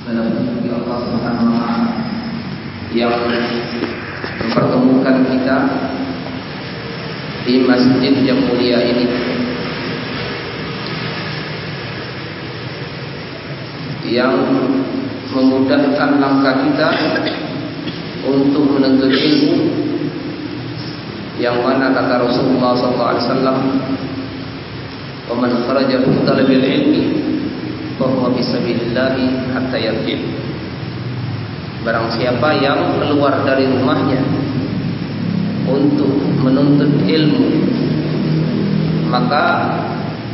dalam bagi Allah Subhanahu wa taala yang mempertemukan kita di masjid yang mulia ini. Yang memudahkan langkah kita untuk menuntut ilmu yang mana kata Rasulullah SAW "Wa man kharaja fi talabil ilmi fi sabilillah hatta yarji." Barang siapa yang keluar dari rumahnya untuk menuntut ilmu maka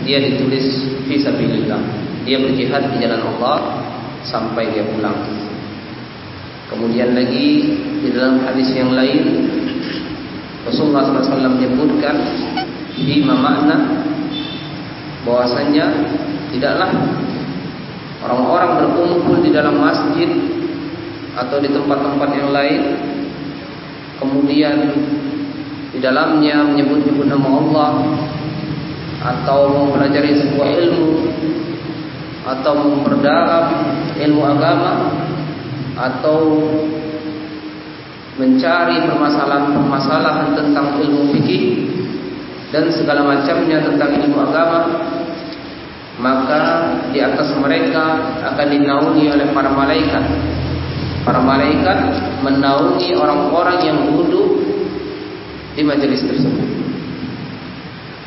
dia ditulis fi sabilillah. Dia berjihad di jalan Allah sampai dia pulang. Kemudian lagi di dalam hadis yang lain Rasulullah SAW menyebutkan lima makna bahwasanya tidaklah orang-orang berkumpul di dalam masjid atau di tempat-tempat yang lain kemudian di dalamnya menyebut-nyebut nama Allah atau mempelajari sebuah ilmu atau memperdalam ilmu agama atau mencari permasalahan-permasalahan tentang ilmu fikih dan segala macamnya tentang ilmu agama maka di atas mereka akan dinaungi oleh para malaikat. Para malaikat menaungi orang-orang yang duduk di majelis tersebut.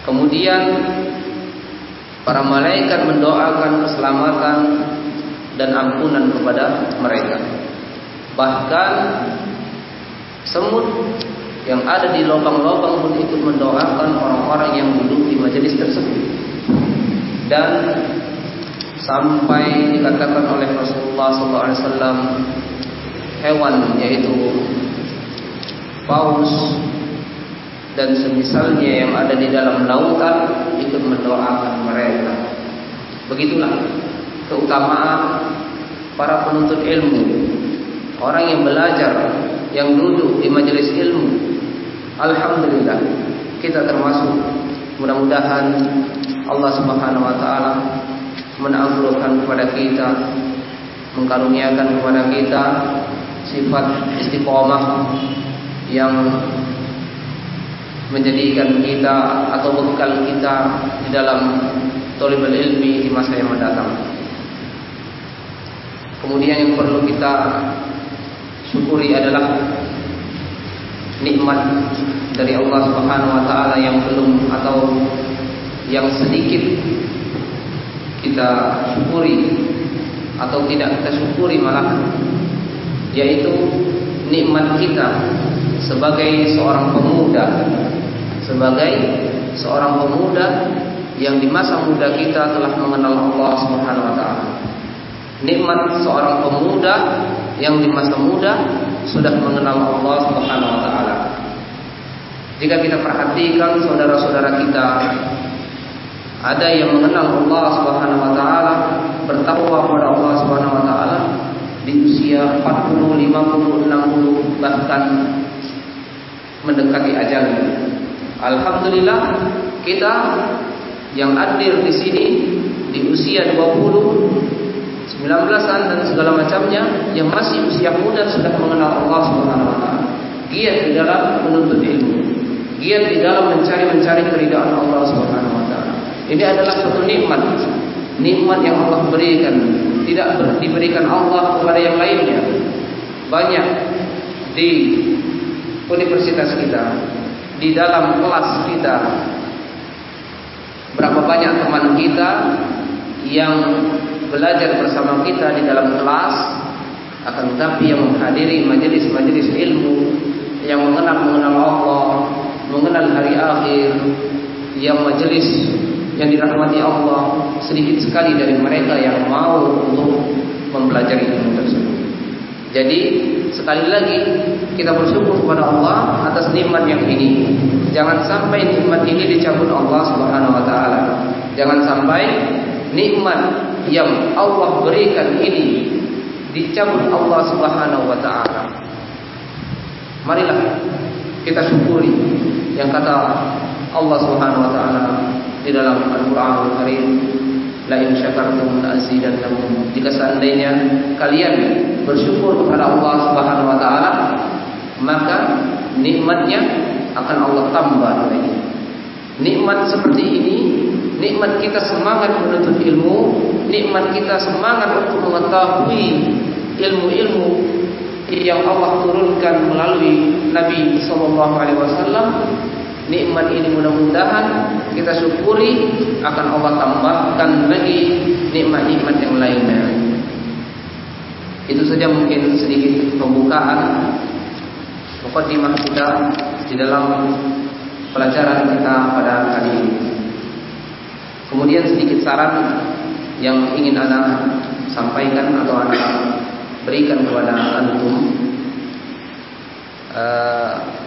Kemudian para malaikat mendoakan keselamatan dan ampunan kepada mereka. Bahkan semut yang ada di lubang-lubang pun ikut mendoakan orang-orang yang duduk di majelis tersebut dan sampai dikatakan oleh Rasulullah SAW hewan yaitu paus dan semisalnya yang ada di dalam lautan ikut mendoakan mereka begitulah keutamaan para penuntut ilmu orang yang belajar yang duduk di majelis ilmu. Alhamdulillah kita termasuk mudah-mudahan Allah Subhanahu wa taala menaklukkan kepada kita mengkaruniakan kepada kita sifat istiqomah yang menjadikan kita atau bekal kita di dalam tolibul ilmi di masa yang mendatang. Kemudian yang perlu kita syukuri adalah nikmat dari Allah Subhanahu wa taala yang belum atau yang sedikit kita syukuri atau tidak kita syukuri malah yaitu nikmat kita sebagai seorang pemuda sebagai seorang pemuda yang di masa muda kita telah mengenal Allah Subhanahu wa taala. Nikmat seorang pemuda yang di masa muda sudah mengenal Allah Subhanahu wa taala. Jika kita perhatikan saudara-saudara kita ada yang mengenal Allah Subhanahu wa taala, bertakwa kepada Allah Subhanahu wa taala di usia 40, 50, 60 bahkan mendekati ajalnya. Alhamdulillah kita yang hadir di sini di usia 20 19-an dan segala macamnya yang masih usia muda sudah mengenal Allah Subhanahu wa taala. Giat di dalam menuntut ilmu. Giat di dalam mencari-mencari keridhaan Allah Subhanahu wa taala. Ini adalah suatu nikmat. Nikmat yang Allah berikan, tidak diberikan Allah kepada yang lainnya. Banyak di universitas kita, di dalam kelas kita, berapa banyak teman kita yang belajar bersama kita di dalam kelas akan tetapi yang menghadiri majelis-majelis ilmu yang mengenal mengenal Allah, mengenal hari akhir, yang majelis yang dirahmati Allah sedikit sekali dari mereka yang mau untuk mempelajari ilmu tersebut. Jadi sekali lagi kita bersyukur kepada Allah atas nikmat yang ini. Jangan sampai nikmat ini dicabut Allah Subhanahu wa taala. Jangan sampai nikmat yang Allah berikan ini dicabut Allah Subhanahu wa taala. Marilah kita syukuri yang kata Allah Subhanahu wa taala di dalam Al-Qur'an Al Karim, la in syakartum la azidannakum. Jika seandainya kalian bersyukur kepada Allah Subhanahu wa taala, maka nikmatnya akan Allah tambah lagi. Nikmat seperti ini, nikmat kita semangat menuntut ilmu, nikmat kita semangat untuk mengetahui ilmu-ilmu yang Allah turunkan melalui Nabi Sallallahu Alaihi Wasallam nikmat ini mudah-mudahan kita syukuri akan Allah tambahkan lagi nikmat-nikmat yang lainnya. Itu saja mungkin sedikit pembukaan mukadimah kita di dalam pelajaran kita pada kali ini. Kemudian sedikit saran yang ingin anak sampaikan atau anak berikan kepada antum. Uh,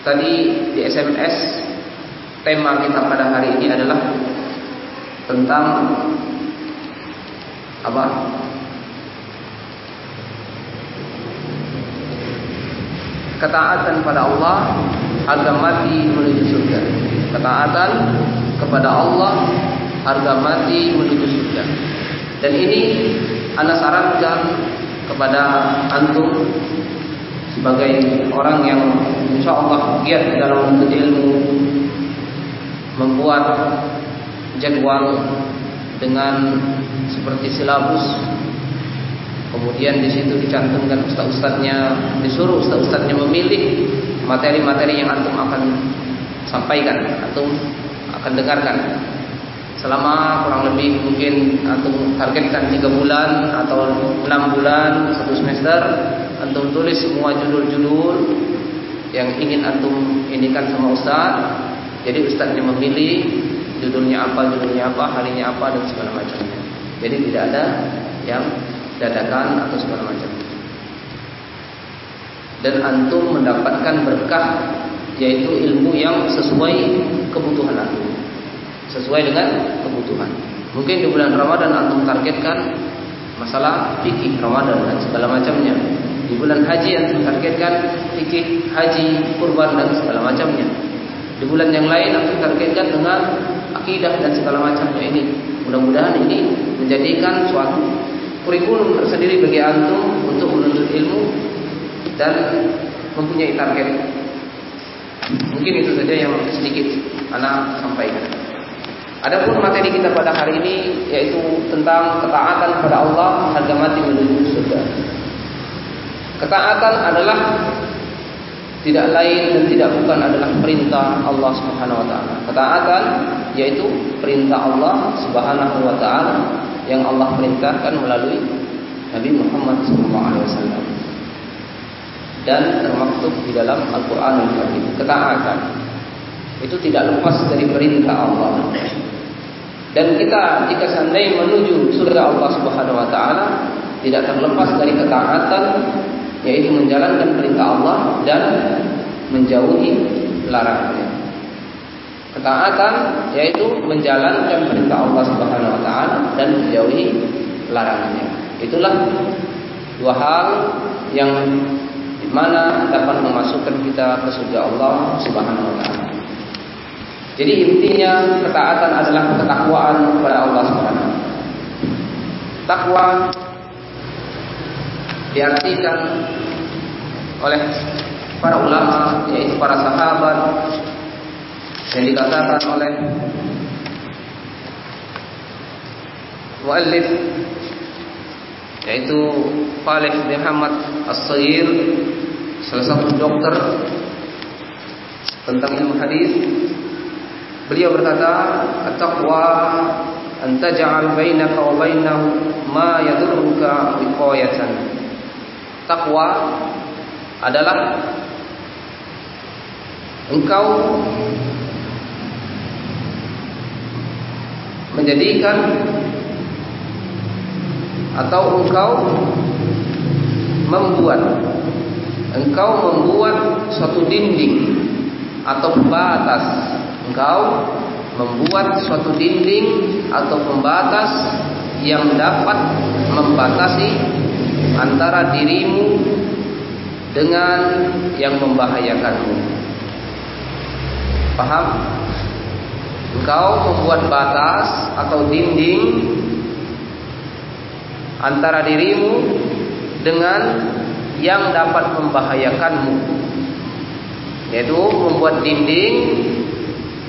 Tadi di SMS tema kita pada hari ini adalah tentang apa? Ketaatan pada Allah harga mati menuju surga. Ketaatan kepada Allah harga mati menuju surga. Dan ini anak sarankan kepada antum sebagai orang yang insya Allah giat dalam menuntut ilmu membuat jadwal dengan seperti silabus kemudian di situ dicantumkan ustaz-ustaznya disuruh ustaz-ustaznya memilih materi-materi yang antum akan sampaikan atau akan dengarkan. Selama kurang lebih mungkin antum targetkan tiga bulan atau enam bulan satu semester antum tulis semua judul-judul yang ingin antum inikan sama ustaz. Jadi ustaznya memilih judulnya apa judulnya apa harinya apa dan segala macamnya jadi tidak ada yang dadakan atau segala macam. Dan antum mendapatkan berkah yaitu ilmu yang sesuai kebutuhan antum sesuai dengan kebutuhan. Mungkin di bulan Ramadan antum targetkan masalah fikih Ramadan dan segala macamnya. Di bulan haji antum targetkan fikih haji, kurban dan segala macamnya. Di bulan yang lain antum targetkan dengan akidah dan segala macamnya ini. Mudah-mudahan ini menjadikan suatu kurikulum tersendiri bagi antum untuk menuntut ilmu dan mempunyai target. Mungkin itu saja yang sedikit anak sampaikan. Adapun materi kita pada hari ini yaitu tentang ketaatan kepada Allah harga mati menuju surga. Ketaatan adalah tidak lain dan tidak bukan adalah perintah Allah Subhanahu wa taala. Ketaatan yaitu perintah Allah Subhanahu wa taala yang Allah perintahkan melalui Nabi Muhammad SAW dan termaktub di dalam Al-Qur'an Al-Karim. Ketaatan itu tidak lepas dari perintah Allah. Dan kita jika seandainya menuju surga Allah Subhanahu wa taala tidak terlepas dari ketaatan yaitu menjalankan perintah Allah dan menjauhi larangannya. Ketaatan yaitu menjalankan perintah Allah Subhanahu wa taala dan menjauhi larangannya. Itulah dua hal yang di mana dapat memasukkan kita ke surga Allah Subhanahu wa taala. Jadi intinya ketaatan adalah ketakwaan kepada Allah Subhanahu Takwa diartikan oleh para ulama yaitu para sahabat yang dikatakan oleh muallif yaitu Khalid bin Muhammad As-Sayyir salah satu dokter tentang ilmu hadis Beliau berkata, "At-taqwa an taj'al bainaka wa bainahu ma yadurruka wiqayatan." Takwa adalah engkau menjadikan atau engkau membuat engkau membuat suatu dinding atau batas engkau membuat suatu dinding atau pembatas yang dapat membatasi antara dirimu dengan yang membahayakanmu. Paham? Engkau membuat batas atau dinding antara dirimu dengan yang dapat membahayakanmu. Yaitu membuat dinding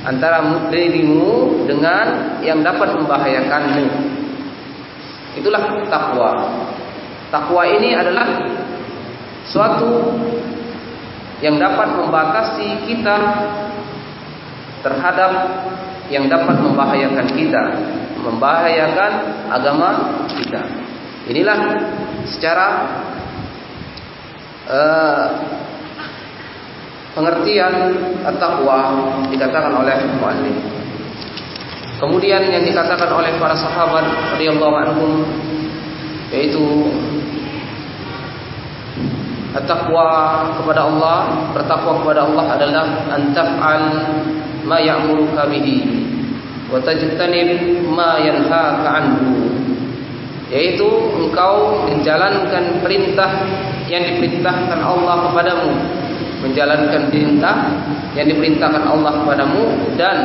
antara dirimu dengan yang dapat membahayakanmu. Itulah takwa. Takwa ini adalah suatu yang dapat membatasi kita terhadap yang dapat membahayakan kita, membahayakan agama kita. Inilah secara uh, pengertian taqwa dikatakan oleh muallif. Kemudian yang dikatakan oleh para sahabat radhiyallahu anhum yaitu At-taqwa kepada Allah, bertakwa kepada Allah adalah antaf'al ma ya'muruka bihi wa tajtanib ma yanhaka anhu. Yaitu engkau menjalankan perintah yang diperintahkan Allah kepadamu, menjalankan perintah yang diperintahkan Allah kepadamu dan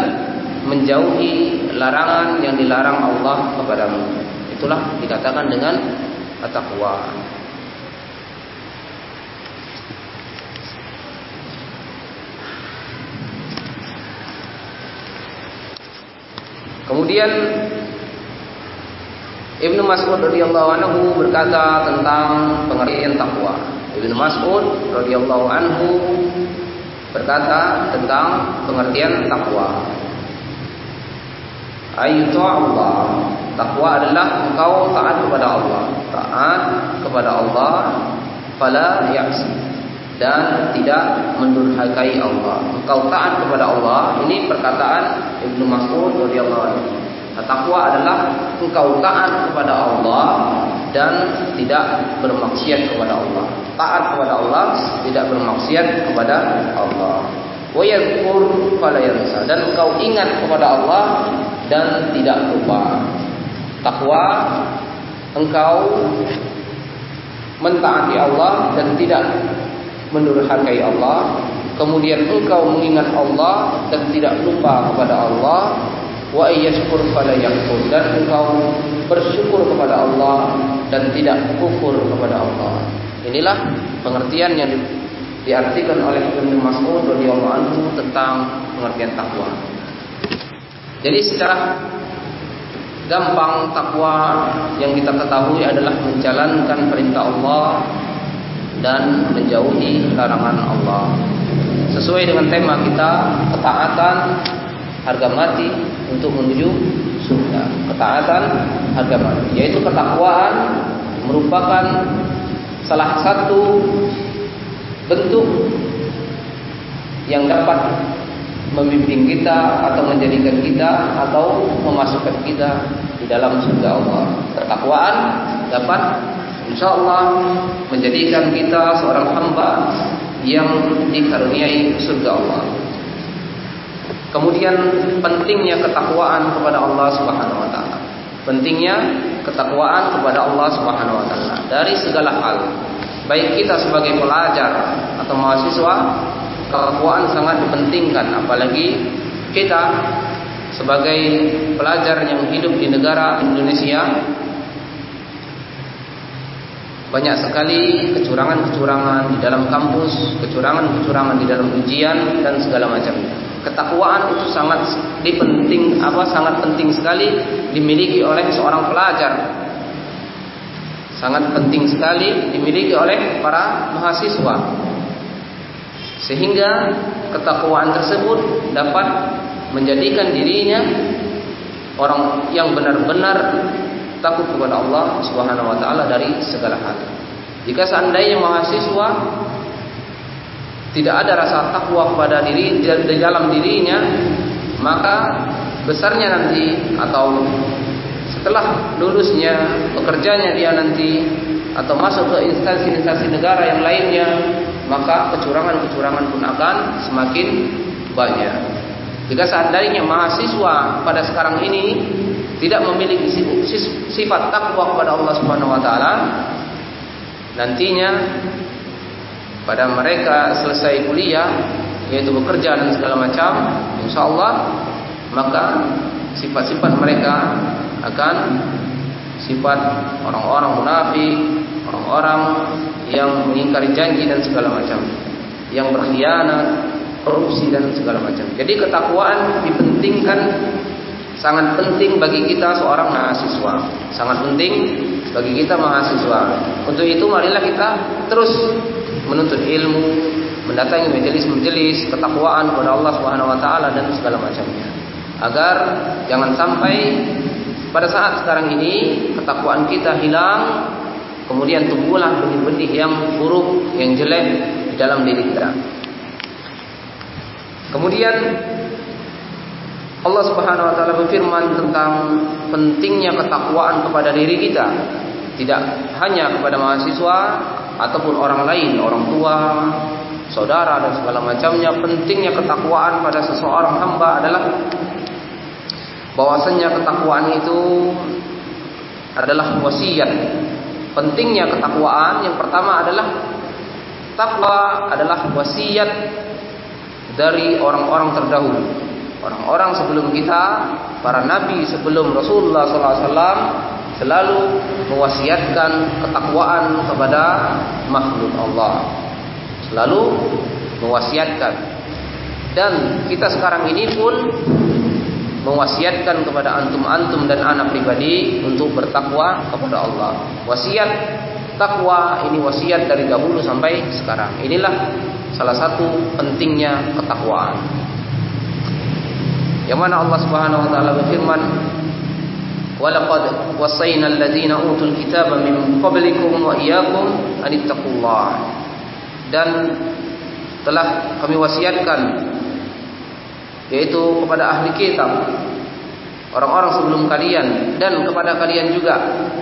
menjauhi larangan yang dilarang Allah kepadamu. Itulah dikatakan dengan at-taqwa. Kemudian Ibnu Mas'ud radhiyallahu anhu berkata tentang pengertian takwa. Ibnu Mas'ud radhiyallahu anhu berkata tentang pengertian takwa. Ayatu Allah. Takwa adalah engkau taat kepada Allah. Taat kepada Allah fala ya'si dan tidak mendurhakai Allah. Engkau taat kepada Allah. Ini perkataan Ibnu Mas'ud radhiyallahu anhu. Takwa adalah engkau taat kepada Allah dan tidak bermaksiat kepada Allah. Taat kepada Allah, tidak bermaksiat kepada Allah. Wa yadhkur yansa dan engkau ingat kepada Allah dan tidak lupa. Takwa engkau mentaati Allah dan tidak mendurhakai Allah kemudian engkau mengingat Allah dan tidak lupa kepada Allah wa yashkur fala yakfur. Dan engkau bersyukur kepada Allah dan tidak kufur kepada Allah. Inilah pengertian yang diartikan oleh Ibnu Mas'ud radhiyallahu anhu tentang pengertian takwa. Jadi secara gampang takwa yang kita ketahui adalah menjalankan perintah Allah dan menjauhi larangan Allah. Sesuai dengan tema kita, ketaatan harga mati untuk menuju surga. Ketaatan harga mati, yaitu ketakwaan merupakan salah satu bentuk yang dapat membimbing kita atau menjadikan kita atau memasukkan kita di dalam surga Allah. Ketakwaan dapat Insya Allah menjadikan kita seorang hamba yang dikaruniai surga Allah. Kemudian pentingnya ketakwaan kepada Allah Subhanahu wa taala. Pentingnya ketakwaan kepada Allah Subhanahu wa taala dari segala hal. Baik kita sebagai pelajar atau mahasiswa, ketakwaan sangat dipentingkan apalagi kita sebagai pelajar yang hidup di negara Indonesia banyak sekali kecurangan-kecurangan di dalam kampus, kecurangan-kecurangan di dalam ujian dan segala macam. Ketakwaan itu sangat dipenting apa sangat penting sekali dimiliki oleh seorang pelajar. Sangat penting sekali dimiliki oleh para mahasiswa. Sehingga ketakwaan tersebut dapat menjadikan dirinya orang yang benar-benar takut kepada Allah Subhanahu wa taala dari segala hal. Jika seandainya mahasiswa tidak ada rasa takwa kepada diri di dalam dirinya, maka besarnya nanti atau setelah lulusnya bekerjanya dia nanti atau masuk ke instansi-instansi negara yang lainnya, maka kecurangan-kecurangan pun akan semakin banyak. Jika seandainya mahasiswa pada sekarang ini tidak memiliki sifat takwa kepada Allah Subhanahu wa taala nantinya pada mereka selesai kuliah yaitu bekerja dan segala macam insyaallah maka sifat-sifat mereka akan sifat orang-orang munafik, orang-orang yang mengingkari janji dan segala macam, yang berkhianat, korupsi dan segala macam. Jadi ketakwaan dipentingkan sangat penting bagi kita seorang mahasiswa. Sangat penting bagi kita mahasiswa. Untuk itu marilah kita terus menuntut ilmu, mendatangi majelis-majelis ketakwaan kepada Allah Subhanahu wa taala dan segala macamnya. Agar jangan sampai pada saat sekarang ini ketakwaan kita hilang kemudian tumbuhlah benih-benih yang buruk, yang jelek di dalam diri kita. Kemudian Allah Subhanahu wa taala berfirman tentang pentingnya ketakwaan kepada diri kita. Tidak hanya kepada mahasiswa ataupun orang lain, orang tua, saudara dan segala macamnya, pentingnya ketakwaan pada seseorang hamba adalah bahwasanya ketakwaan itu adalah wasiat. Pentingnya ketakwaan yang pertama adalah takwa adalah wasiat dari orang-orang terdahulu. Orang-orang sebelum kita, para nabi sebelum Rasulullah SAW selalu mewasiatkan ketakwaan kepada makhluk Allah. Selalu mewasiatkan. Dan kita sekarang ini pun mewasiatkan kepada antum-antum dan anak pribadi untuk bertakwa kepada Allah. Wasiat takwa ini wasiat dari dahulu sampai sekarang. Inilah salah satu pentingnya ketakwaan. Yang mana Allah Subhanahu wa taala berfirman, "Walaqad wasaina alladziina utul kitaba min qablikum wa iyyakum an ittaqullah." Dan telah kami wasiatkan yaitu kepada ahli kitab orang-orang sebelum kalian dan kepada kalian juga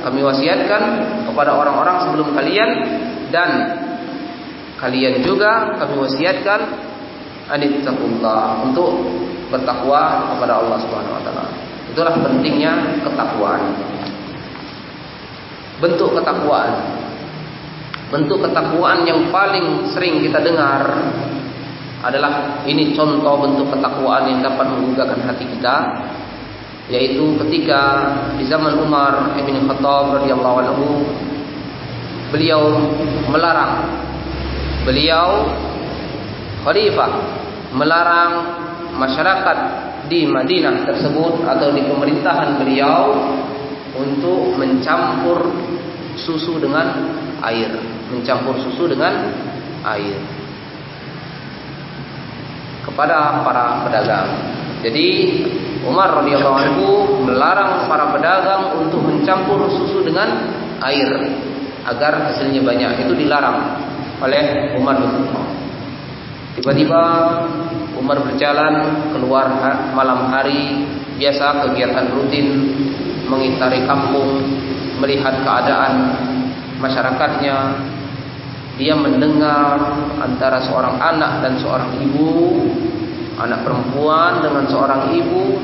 kami wasiatkan kepada orang-orang sebelum kalian dan kalian juga kami wasiatkan anittaqullah untuk bertakwa kepada Allah Subhanahu wa taala. Itulah pentingnya ketakwaan. Bentuk ketakwaan. Bentuk ketakwaan yang paling sering kita dengar adalah ini contoh bentuk ketakwaan yang dapat menggugahkan hati kita yaitu ketika di zaman Umar bin Khattab radhiyallahu anhu beliau melarang beliau khalifah melarang masyarakat di Madinah tersebut atau di pemerintahan beliau untuk mencampur susu dengan air, mencampur susu dengan air kepada para pedagang. Jadi Umar radhiyallahu anhu melarang para pedagang untuk mencampur susu dengan air agar hasilnya banyak. Itu dilarang oleh Umar bin Khattab. Tiba-tiba Umar berjalan keluar malam hari, biasa kegiatan rutin mengitari kampung, melihat keadaan masyarakatnya. Dia mendengar antara seorang anak dan seorang ibu, anak perempuan dengan seorang ibu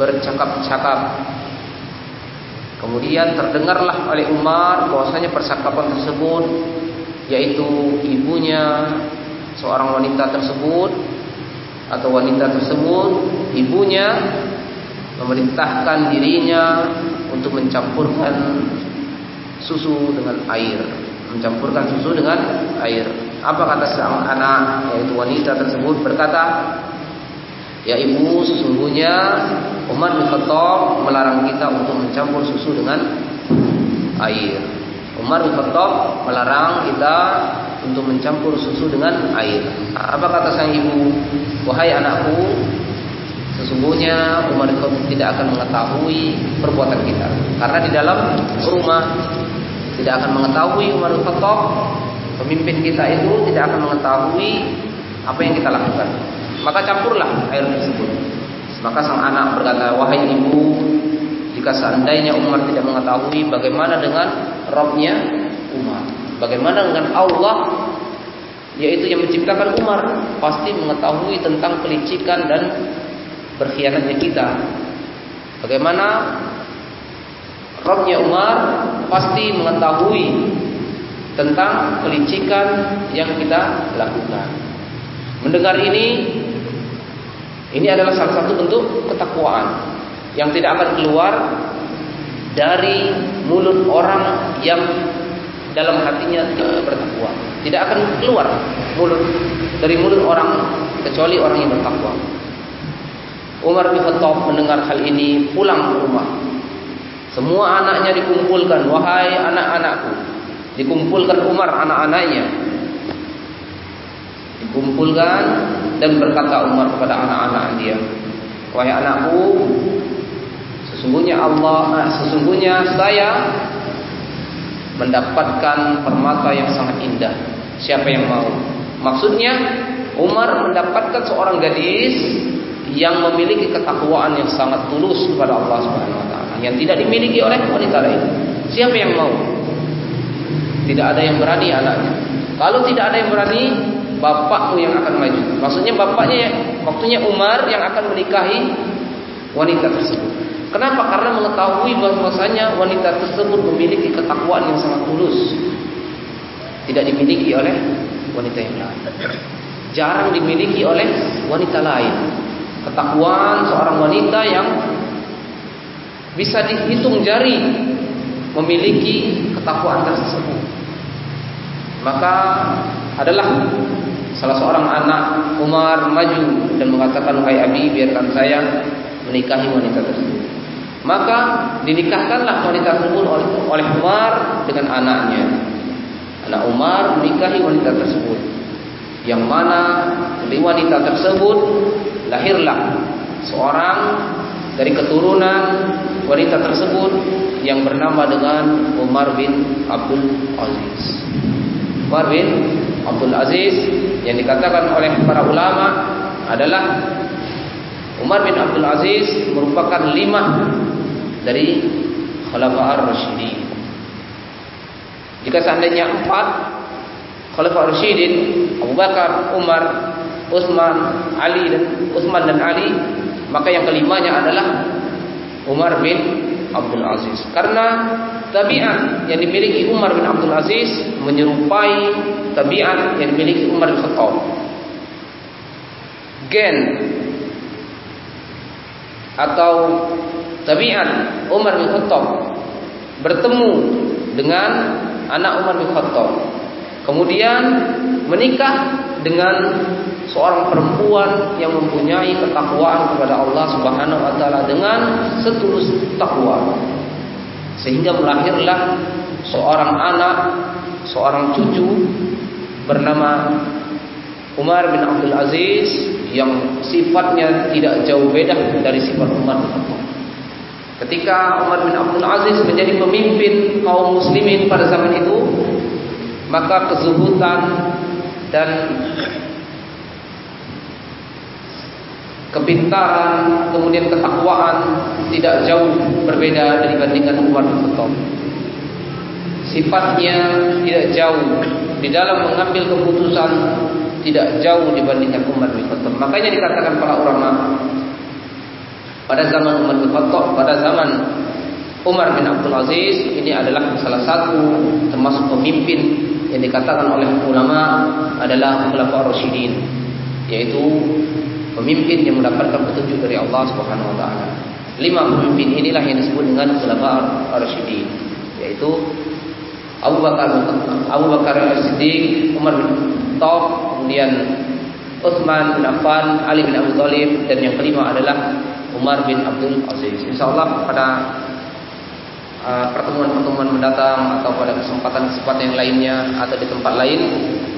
bercakap-cakap. Kemudian terdengarlah oleh Umar bahwasanya percakapan tersebut yaitu ibunya seorang wanita tersebut atau wanita tersebut ibunya memerintahkan dirinya untuk mencampurkan susu dengan air. Mencampurkan susu dengan air. Apa kata sang anak yaitu wanita tersebut? Berkata ya ibu sesungguhnya Umar bin Khattab melarang kita untuk mencampur susu dengan air. Umar bin Khattab melarang kita untuk mencampur susu dengan air. Apa kata sang ibu? Wahai anakku, sesungguhnya Umar tidak akan mengetahui perbuatan kita. Karena di dalam rumah tidak akan mengetahui Umar Khattab, pemimpin kita itu tidak akan mengetahui apa yang kita lakukan. Maka campurlah air tersebut. Maka sang anak berkata, "Wahai ibu, jika seandainya Umar tidak mengetahui bagaimana dengan Robnya Umar. Bagaimana dengan Allah yaitu yang menciptakan Umar pasti mengetahui tentang pelicikan dan berkhianatnya kita. Bagaimana Robnya Umar pasti mengetahui tentang pelicikan yang kita lakukan. Mendengar ini Ini adalah salah satu bentuk ketakwaan yang tidak akan keluar dari mulut orang yang dalam hatinya bertakwa. Tidak akan keluar mulut dari mulut orang kecuali orang yang bertakwa. Umar bin Khattab mendengar hal ini pulang ke rumah. Semua anaknya dikumpulkan, wahai anak-anakku. Dikumpulkan Umar anak-anaknya. Dikumpulkan dan berkata Umar kepada anak-anak dia, "Wahai anakku, sesungguhnya Allah, eh, sesungguhnya saya mendapatkan permata yang sangat indah. Siapa yang mau?" Maksudnya Umar mendapatkan seorang gadis yang memiliki ketakwaan yang sangat tulus kepada Allah Subhanahu wa taala yang tidak dimiliki oleh wanita lain. Siapa yang mau? Tidak ada yang berani anaknya. Kalau tidak ada yang berani, bapakmu yang akan maju. Maksudnya bapaknya waktunya Umar yang akan menikahi wanita tersebut. Kenapa? Karena mengetahui bahwasanya wanita tersebut memiliki ketakwaan yang sangat tulus. Tidak dimiliki oleh wanita yang lain. Jarang dimiliki oleh wanita lain. Ketakwaan seorang wanita yang bisa dihitung jari memiliki ketakwaan tersebut. Maka adalah salah seorang anak Umar maju dan mengatakan wahai Abi biarkan saya menikahi wanita tersebut. Maka dinikahkanlah wanita tersebut oleh, Umar dengan anaknya. Anak Umar menikahi wanita tersebut. Yang mana dari wanita tersebut lahirlah seorang dari keturunan wanita tersebut yang bernama dengan Umar bin Abdul Aziz. Umar bin Abdul Aziz yang dikatakan oleh para ulama adalah Umar bin Abdul Aziz merupakan lima dari Khalifah Ar-Rasyidin. Jika seandainya empat Khalifah Ar-Rasyidin, Abu Bakar, Umar, Utsman, Ali dan Utsman dan Ali, maka yang kelimanya adalah Umar bin Abdul Aziz. Karena tabiat yang dimiliki Umar bin Abdul Aziz menyerupai tabiat yang dimiliki Umar bin Khattab. Gen atau tabiat Umar bin Khattab bertemu dengan anak Umar bin Khattab. Kemudian menikah dengan seorang perempuan yang mempunyai ketakwaan kepada Allah Subhanahu wa taala dengan setulus takwa. Sehingga melahirlah seorang anak, seorang cucu bernama Umar bin Abdul Aziz yang sifatnya tidak jauh beda dari sifat Umar bin Khattab. Ketika Umar bin Abdul Aziz menjadi pemimpin kaum muslimin pada zaman itu, maka kezuhutan dan kepintaran, kemudian ketakwaan tidak jauh berbeda dibandingkan Umar bin Khattab. Sifatnya tidak jauh di dalam mengambil keputusan tidak jauh dibandingkan Umar bin Khattab. Makanya dikatakan para ulama pada zaman Umar bin Khattab, pada zaman Umar bin Abdul Aziz ini adalah salah satu termasuk pemimpin yang dikatakan oleh ulama adalah Khulafaur Rasyidin yaitu pemimpin yang mendapatkan petunjuk dari Allah Subhanahu wa taala. Lima pemimpin inilah yang disebut dengan Khulafaur Rasyidin yaitu Abu Bakar Abu Bakar As-Siddiq, Umar bin Khattab, kemudian Utsman bin Affan, Ali bin Abi Thalib dan yang kelima adalah Umar bin Abdul Aziz. Insyaallah pada uh, pertemuan-pertemuan uh, mendatang atau pada kesempatan-kesempatan yang lainnya atau di tempat lain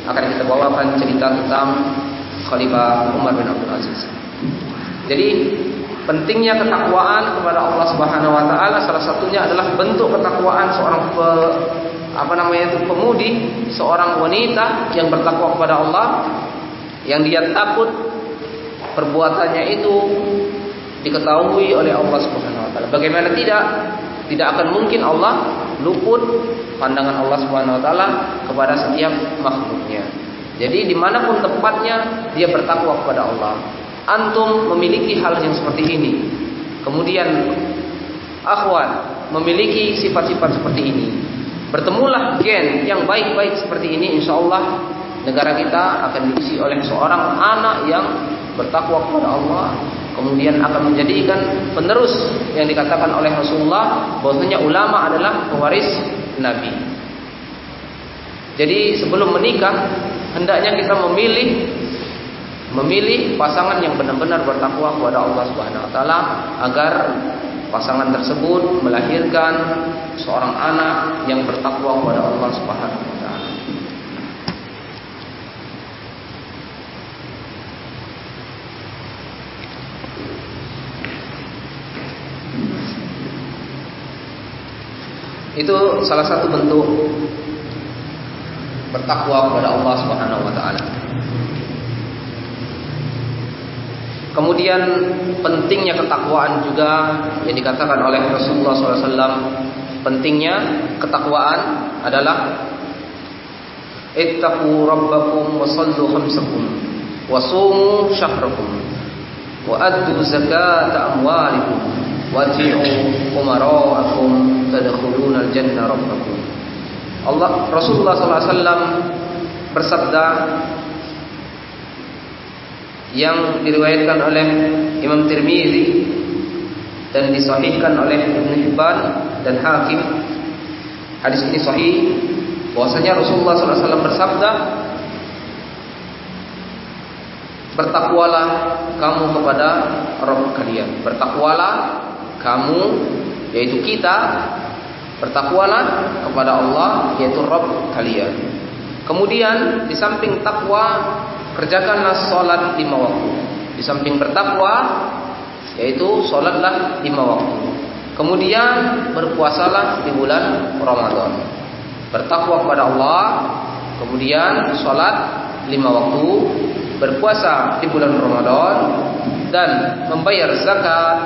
akan kita bawakan cerita tentang Khalifah Umar bin Abdul Aziz. Jadi pentingnya ketakwaan kepada Allah Subhanahu wa taala salah satunya adalah bentuk ketakwaan seorang pe, apa namanya itu pemudi, seorang wanita yang bertakwa kepada Allah yang dia takut perbuatannya itu diketahui oleh Allah Subhanahu wa taala. Bagaimana tidak? Tidak akan mungkin Allah luput pandangan Allah Subhanahu wa taala kepada setiap makhluknya. Jadi di mana pun tempatnya dia bertakwa kepada Allah. Antum memiliki hal yang seperti ini. Kemudian akhwat memiliki sifat-sifat seperti ini Bertemulah gen yang baik-baik seperti ini, insya Allah negara kita akan diisi oleh seorang anak yang bertakwa kepada Allah, kemudian akan menjadikan penerus yang dikatakan oleh Rasulullah bahwasanya ulama adalah pewaris nabi. Jadi sebelum menikah hendaknya kita memilih memilih pasangan yang benar-benar bertakwa kepada Allah Subhanahu wa taala agar pasangan tersebut melahirkan seorang anak yang bertakwa kepada Allah Subhanahu wa taala. Itu salah satu bentuk bertakwa kepada Allah Subhanahu wa taala. Kemudian pentingnya ketakwaan juga yang dikatakan oleh Rasulullah SAW. Pentingnya ketakwaan adalah Ittaqu rabbakum wa sallu khamsakum wa sumu syahrakum wa addu zakata amwalikum wa ati'u umara'akum tadkhuluna al-jannah rabbakum. Allah Rasulullah SAW bersabda yang diriwayatkan oleh Imam Tirmizi dan disahihkan oleh Ibnu Hibban dan Hakim. Hadis ini sahih bahwasanya Rasulullah SAW bersabda Bertakwalah kamu kepada Rabb kalian. Bertakwalah kamu yaitu kita bertakwalah kepada Allah yaitu Rabb kalian. Kemudian di samping takwa kerjakanlah sholat lima waktu. Di samping bertakwa, yaitu sholatlah lima waktu. Kemudian berpuasalah di bulan Ramadan. Bertakwa kepada Allah, kemudian sholat lima waktu, berpuasa di bulan Ramadan, dan membayar zakat.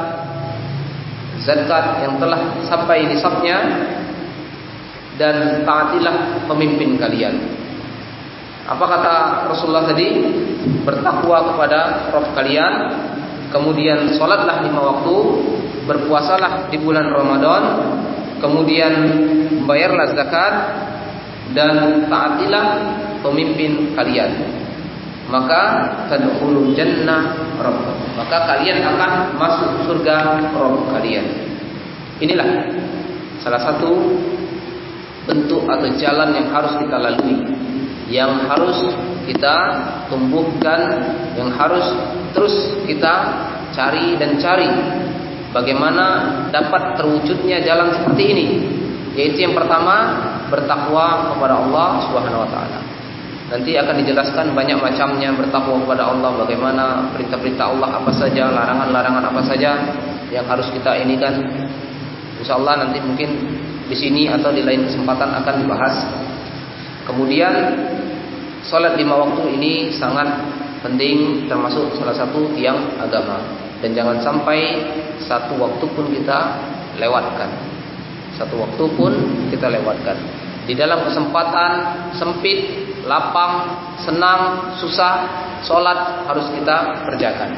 Zakat yang telah sampai nisabnya dan taatilah pemimpin kalian. Apa kata Rasulullah tadi? Bertakwa kepada Rabb kalian, kemudian sholatlah lima waktu, berpuasalah di bulan Ramadan, kemudian bayarlah zakat dan taatilah pemimpin kalian. Maka tadkhulul jannah Rabb. Maka kalian akan masuk surga Rabb kalian. Inilah salah satu bentuk atau jalan yang harus kita lalui yang harus kita tumbuhkan, yang harus terus kita cari dan cari bagaimana dapat terwujudnya jalan seperti ini. Yaitu yang pertama bertakwa kepada Allah Subhanahu wa taala. Nanti akan dijelaskan banyak macamnya bertakwa kepada Allah, bagaimana perintah-perintah Allah apa saja, larangan-larangan apa saja yang harus kita ini kan. Insya Allah nanti mungkin di sini atau di lain kesempatan akan dibahas. Kemudian Salat lima waktu ini sangat penting termasuk salah satu tiang agama dan jangan sampai satu waktu pun kita lewatkan. Satu waktu pun kita lewatkan. Di dalam kesempatan sempit, lapang, senang, susah, solat harus kita kerjakan.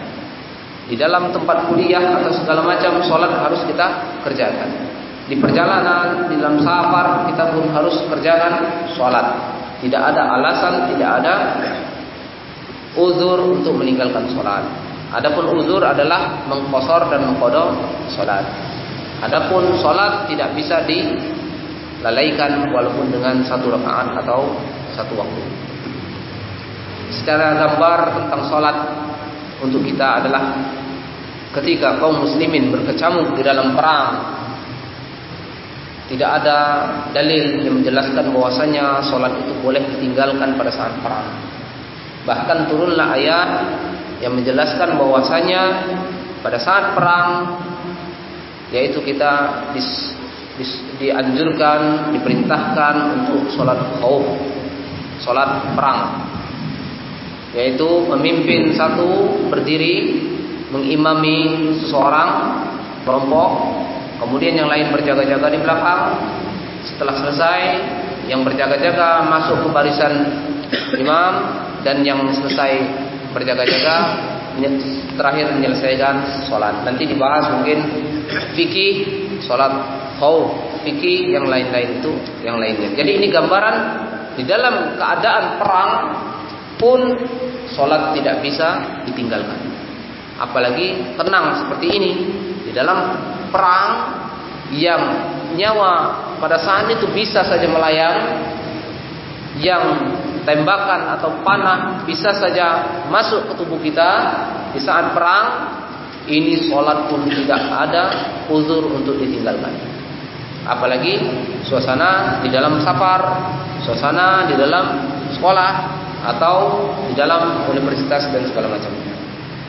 Di dalam tempat kuliah atau segala macam solat harus kita kerjakan. Di perjalanan, di dalam safar kita pun harus kerjakan solat. Tidak ada alasan, tidak ada uzur untuk meninggalkan sholat. Adapun uzur adalah mengkosor dan mengkodok sholat. Adapun sholat tidak bisa dilalaikan walaupun dengan satu rakaat atau satu waktu. Secara gambar tentang sholat untuk kita adalah ketika kaum muslimin berkecamuk di dalam perang tidak ada dalil yang menjelaskan bahwasanya sholat itu boleh ditinggalkan pada saat perang. Bahkan turunlah ayat yang menjelaskan bahwasanya pada saat perang yaitu kita dis, dis, dianjurkan, diperintahkan untuk sholat khauf, sholat perang, yaitu memimpin satu berdiri mengimami seseorang kelompok Kemudian yang lain berjaga-jaga di belakang. Setelah selesai, yang berjaga-jaga masuk ke barisan imam dan yang selesai berjaga-jaga terakhir menyelesaikan sholat. Nanti dibahas mungkin fikih sholat khauf, fikih yang lain-lain itu yang lainnya. Jadi ini gambaran di dalam keadaan perang pun sholat tidak bisa ditinggalkan. Apalagi tenang seperti ini di dalam perang yang nyawa pada saat itu bisa saja melayang, yang tembakan atau panah bisa saja masuk ke tubuh kita di saat perang, ini sholat pun tidak ada uzur untuk ditinggalkan. Apalagi suasana di dalam safar, suasana di dalam sekolah atau di dalam universitas dan segala macamnya.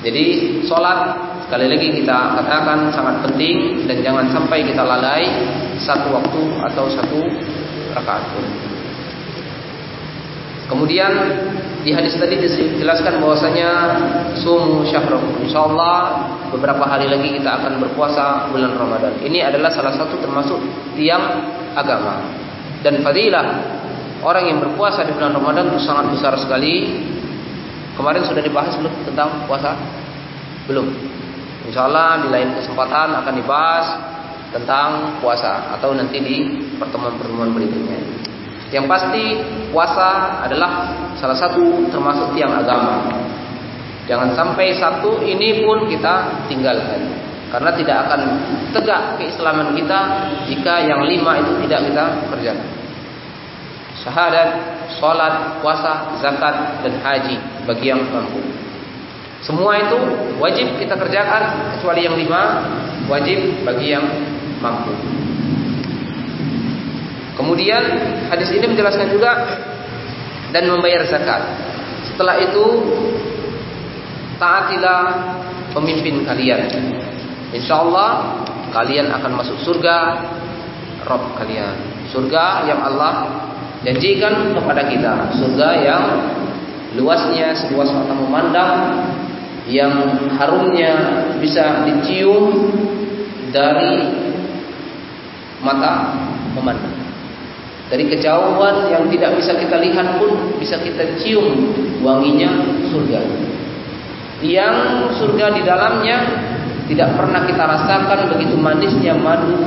Jadi sholat sekali lagi kita katakan sangat penting dan jangan sampai kita lalai satu waktu atau satu rakaat pun. Kemudian di hadis tadi dijelaskan bahwasanya sumu syahrul. Insyaallah beberapa hari lagi kita akan berpuasa bulan Ramadan. Ini adalah salah satu termasuk tiang agama. Dan fadilah orang yang berpuasa di bulan Ramadan itu sangat besar sekali. Kemarin sudah dibahas belum tentang puasa? Belum. Insyaallah di lain kesempatan akan dibahas tentang puasa atau nanti di pertemuan-pertemuan berikutnya. Yang pasti puasa adalah salah satu termasuk tiang agama. Jangan sampai satu ini pun kita tinggalkan. Karena tidak akan tegak keislaman kita jika yang lima itu tidak kita kerjakan. Syahadat, sholat, puasa, zakat, dan haji bagi yang mampu. Semua itu wajib kita kerjakan kecuali yang lima wajib bagi yang mampu. Kemudian hadis ini menjelaskan juga dan membayar zakat. Setelah itu taatilah pemimpin kalian. Insya Allah kalian akan masuk surga Rob kalian. Surga yang Allah janjikan kepada kita. Surga yang luasnya seluas mata memandang yang harumnya bisa dicium dari mata memandang. Dari kejauhan yang tidak bisa kita lihat pun bisa kita cium wanginya surga. Yang surga di dalamnya tidak pernah kita rasakan begitu manisnya madu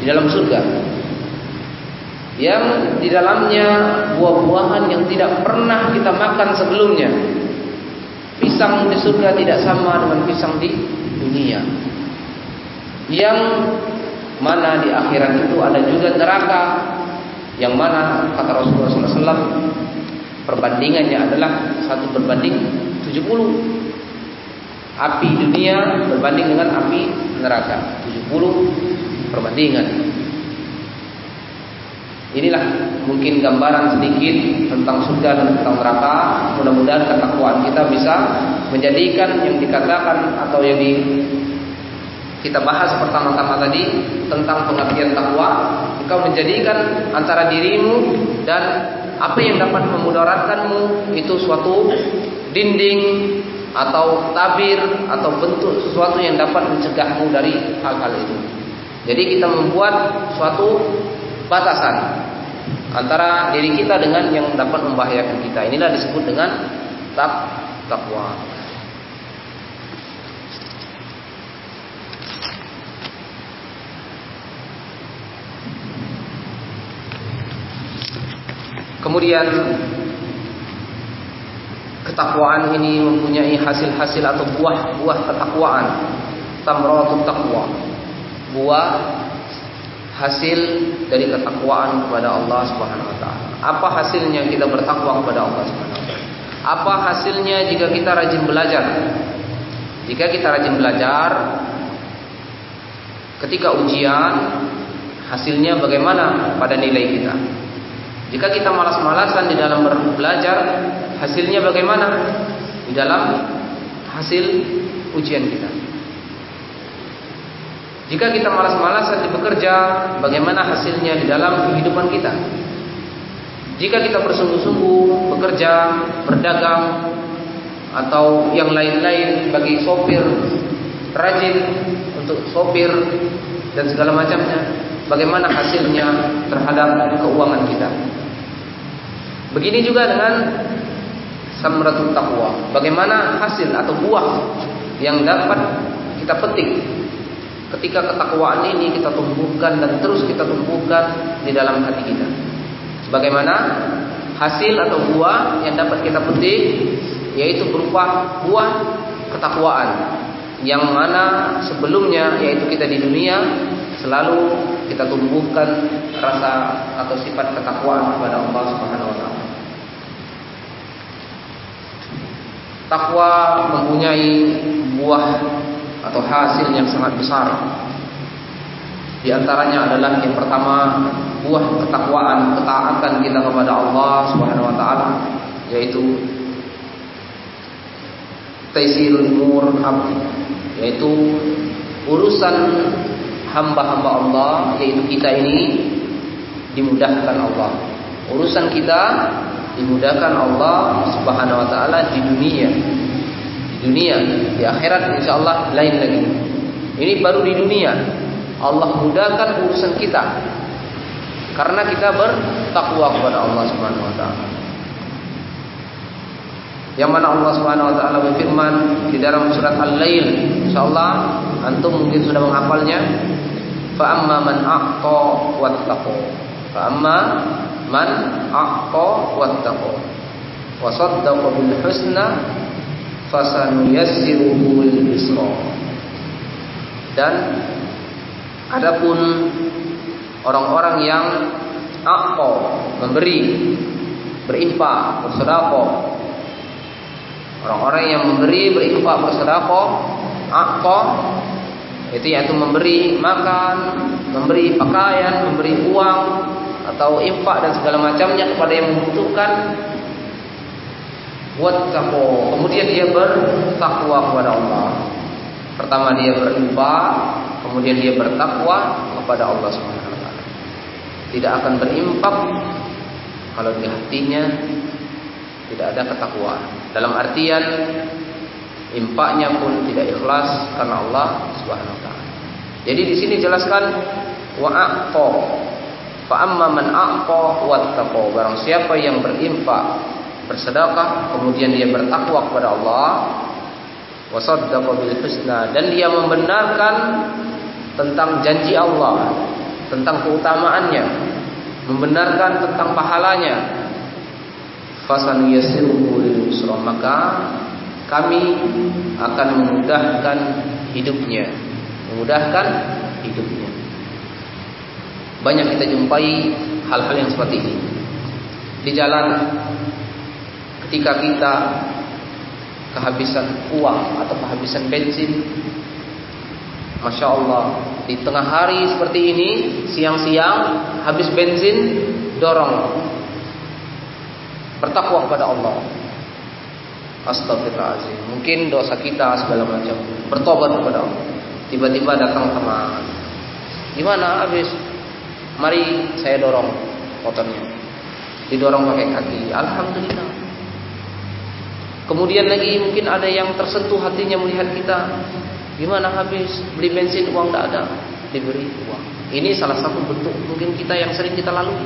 di dalam surga. Yang di dalamnya buah-buahan yang tidak pernah kita makan sebelumnya. Pisang di surga tidak sama dengan pisang di dunia. Yang mana di akhirat itu ada juga neraka yang mana kata Rasulullah SAW perbandingannya adalah satu berbanding 70 api dunia berbanding dengan api neraka 70 perbandingan inilah mungkin gambaran sedikit tentang surga dan tentang neraka. Mudah-mudahan ketakwaan kita bisa menjadikan yang dikatakan atau yang di kita bahas pertama-tama tadi tentang pengertian takwa, engkau menjadikan antara dirimu dan apa yang dapat memudaratkanmu itu suatu dinding atau tabir atau bentuk sesuatu yang dapat mencegahmu dari hal-hal itu. Jadi kita membuat suatu batasan antara diri kita dengan yang dapat membahayakan kita. Inilah disebut dengan tak takwa. Kemudian ketakwaan ini mempunyai hasil-hasil atau buah-buah ketakwaan. Tamratut taqwa. Buah hasil dari ketakwaan kepada Allah Subhanahu wa taala. Apa hasilnya kita bertakwa kepada Allah Subhanahu wa taala? Apa hasilnya jika kita rajin belajar? Jika kita rajin belajar ketika ujian hasilnya bagaimana pada nilai kita? Jika kita malas-malasan di dalam belajar, hasilnya bagaimana? Di dalam hasil ujian kita. Jika kita malas-malasan di bekerja, bagaimana hasilnya di dalam kehidupan kita? Jika kita bersungguh-sungguh bekerja, berdagang, atau yang lain-lain bagi sopir rajin untuk sopir dan segala macamnya, bagaimana hasilnya terhadap keuangan kita. Begini juga dengan samratul taqwa. Bagaimana hasil atau buah yang dapat kita petik ketika ketakwaan ini kita tumbuhkan dan terus kita tumbuhkan di dalam hati kita. Bagaimana hasil atau buah yang dapat kita petik yaitu berupa buah ketakwaan yang mana sebelumnya yaitu kita di dunia selalu kita tumbuhkan rasa atau sifat ketakwaan kepada Allah Subhanahu wa taala. Takwa mempunyai buah atau hasil yang sangat besar. Di antaranya adalah yang pertama buah ketakwaan, ketaatan kita kepada Allah Subhanahu wa taala yaitu taisirul umur yaitu urusan hamba-hamba Allah yaitu kita ini dimudahkan Allah. Urusan kita dimudahkan Allah Subhanahu wa taala di dunia. Di dunia, di akhirat insyaallah lain lagi. Ini baru di dunia. Allah mudahkan urusan kita. Karena kita bertakwa kepada Allah Subhanahu wa taala. Yang mana Allah Subhanahu wa taala berfirman di dalam surat Al-Lail, insyaallah antum mungkin sudah menghafalnya. Fa amma man aqta wattaqo. Fa amma man aqqa wattaqo fasanuyassiruhu lil yusra. Dan adapun orang-orang yang aqqa memberi berinfak bersedekah. Orang-orang yang memberi berinfak bersedekah aqqa itu yaitu memberi makan, memberi pakaian, memberi uang, atau infak dan segala macamnya kepada yang membutuhkan wattaqu kemudian dia bertakwa kepada Allah. Pertama dia berinfak kemudian dia bertakwa kepada Allah Subhanahu wa taala. Tidak akan berinfak kalau di hatinya tidak ada ketakwaan. Dalam artian infaknya pun tidak ikhlas karena Allah Subhanahu wa taala. Jadi di sini jelaskan wa'aqta Fa amma man a'ta wattaqa. Barang siapa yang berinfak, bersedekah, kemudian dia bertakwa kepada Allah, wa saddaqa bil husna dan dia membenarkan tentang janji Allah, tentang keutamaannya, membenarkan tentang pahalanya. Fasan yasiruhu lil yusra maka kami akan memudahkan hidupnya, memudahkan hidupnya. Banyak kita jumpai hal-hal yang seperti ini. Di jalan ketika kita kehabisan uang atau kehabisan bensin, Masya Allah, di tengah hari seperti ini, siang-siang, habis bensin, dorong. Bertakwa kepada Allah. Astagfirullahaladzim. Mungkin dosa kita segala macam. Bertobat kepada Allah. Tiba-tiba datang teman. Gimana habis? Mari saya dorong motornya. Didorong pakai kaki. Alhamdulillah. Kemudian lagi mungkin ada yang tersentuh hatinya melihat kita. Gimana habis beli bensin uang tidak ada, diberi uang. Ini salah satu bentuk mungkin kita yang sering kita lalui.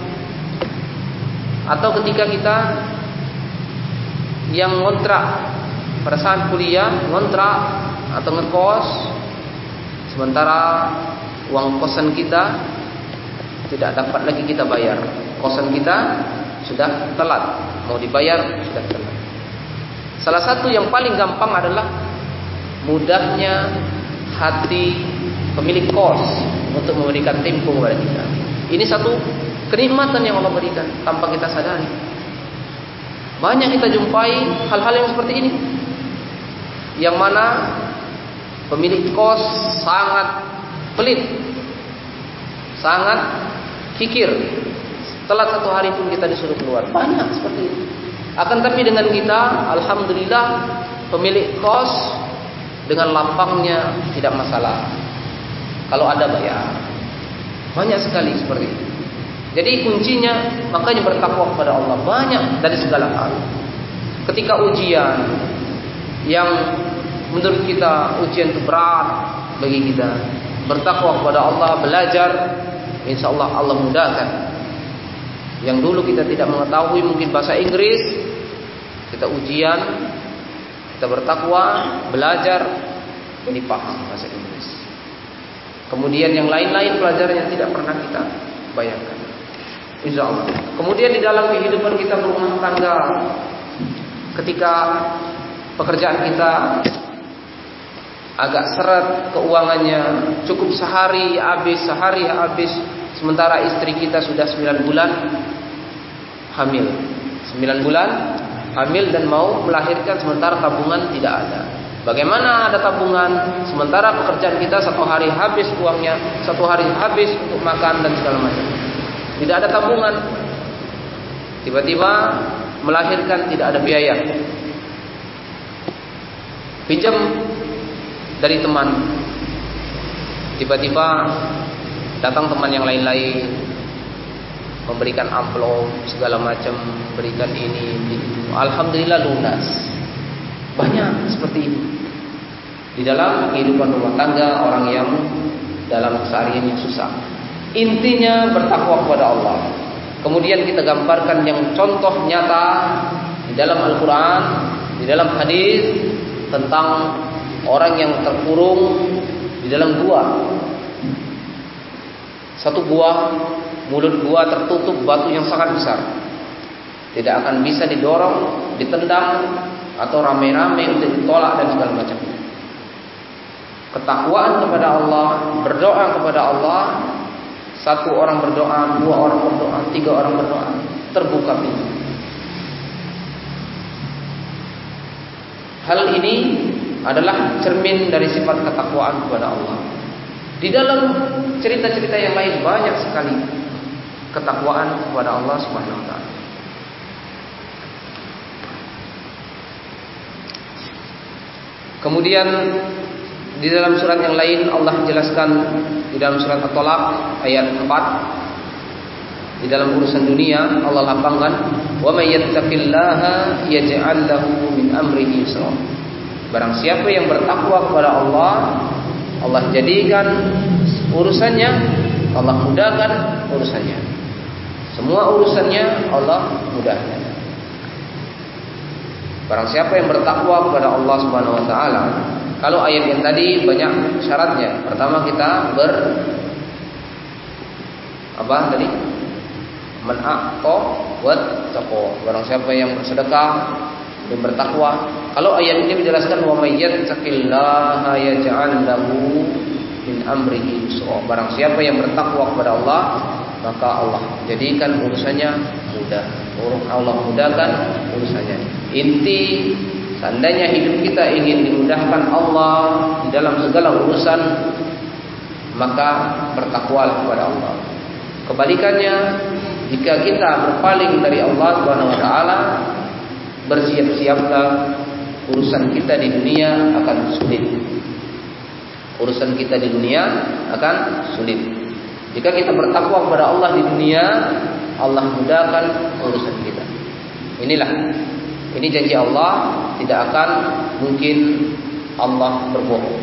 Atau ketika kita yang ngontrak pada saat kuliah ngontrak atau ngekos sementara uang kosan kita tidak dapat lagi kita bayar. Kosan kita sudah telat, mau dibayar sudah telat. Salah satu yang paling gampang adalah mudahnya hati pemilik kos untuk memberikan tempo kepada kita. Ini satu kenikmatan yang Allah berikan tanpa kita sadari. Banyak kita jumpai hal-hal yang seperti ini. Yang mana pemilik kos sangat pelit. Sangat Kikir. Telat satu hari pun kita disuruh keluar. Banyak seperti itu. Akan tapi dengan kita, Alhamdulillah, pemilik kos dengan lapangnya tidak masalah. Kalau ada bayar. Banyak sekali seperti itu. Jadi kuncinya makanya bertakwa kepada Allah banyak dari segala hal. Ketika ujian yang menurut kita ujian itu berat bagi kita, bertakwa kepada Allah, belajar Insya Allah Allah mudahkan. Yang dulu kita tidak mengetahui mungkin bahasa Inggris, kita ujian, kita bertakwa, belajar, ini paham bahasa Inggris. Kemudian yang lain-lain pelajaran yang tidak pernah kita bayangkan. Insya Allah. Kemudian di dalam kehidupan kita berumah tangga, ketika pekerjaan kita agak seret keuangannya, cukup sehari habis, sehari habis, sementara istri kita sudah 9 bulan hamil. 9 bulan hamil dan mau melahirkan sementara tabungan tidak ada. Bagaimana ada tabungan sementara pekerjaan kita satu hari habis uangnya, satu hari habis untuk makan dan segala macam. Tidak ada tabungan. Tiba-tiba melahirkan tidak ada biaya. Pinjam dari teman. Tiba-tiba datang teman yang lain-lain memberikan amplop segala macam, berikan ini, itu. Alhamdulillah lunas. Banyak seperti ini. Di dalam kehidupan rumah tangga orang yang dalam keseharian yang susah. Intinya bertakwa kepada Allah. Kemudian kita gambarkan yang contoh nyata di dalam Al-Quran, di dalam hadis tentang orang yang terkurung di dalam gua. Satu gua, mulut gua tertutup batu yang sangat besar. Tidak akan bisa didorong, ditendang, atau rame-rame untuk ditolak dan segala macam. Ketakwaan kepada Allah, berdoa kepada Allah, satu orang berdoa, dua orang berdoa, tiga orang berdoa, terbuka pintu. Hal ini adalah cermin dari sifat ketakwaan kepada Allah. Di dalam cerita-cerita yang lain banyak sekali ketakwaan kepada Allah Subhanahu wa taala. Kemudian di dalam surat yang lain Allah jelaskan di dalam surat At-Talaq ayat 4 di dalam urusan dunia Allah lapangkan wa may yattaqillaha yaj'al lahu min amrihi yusra Barang siapa yang bertakwa kepada Allah, Allah jadikan urusannya, Allah mudahkan urusannya. Semua urusannya Allah mudahkan. Barang siapa yang bertakwa kepada Allah Subhanahu wa taala, kalau ayat yang tadi banyak syaratnya. Pertama kita ber apa tadi? Men'aqqa wa taqwa. Barang siapa yang bersedekah dan bertakwa. Kalau ayat ini menjelaskan wa may yattaqillaha yaj'al lahu min amrihi yusra. Barang siapa yang bertakwa kepada Allah, maka Allah jadikan urusannya mudah. Urus Allah mudahkan urusannya. Inti seandainya hidup kita ingin dimudahkan Allah di dalam segala urusan, maka bertakwalah kepada Allah. Kebalikannya, jika kita berpaling dari Allah Subhanahu wa taala, bersiap-siaplah urusan kita di dunia akan sulit. Urusan kita di dunia akan sulit. Jika kita bertakwa kepada Allah di dunia, Allah mudahkan urusan kita. Inilah ini janji Allah tidak akan mungkin Allah berbohong.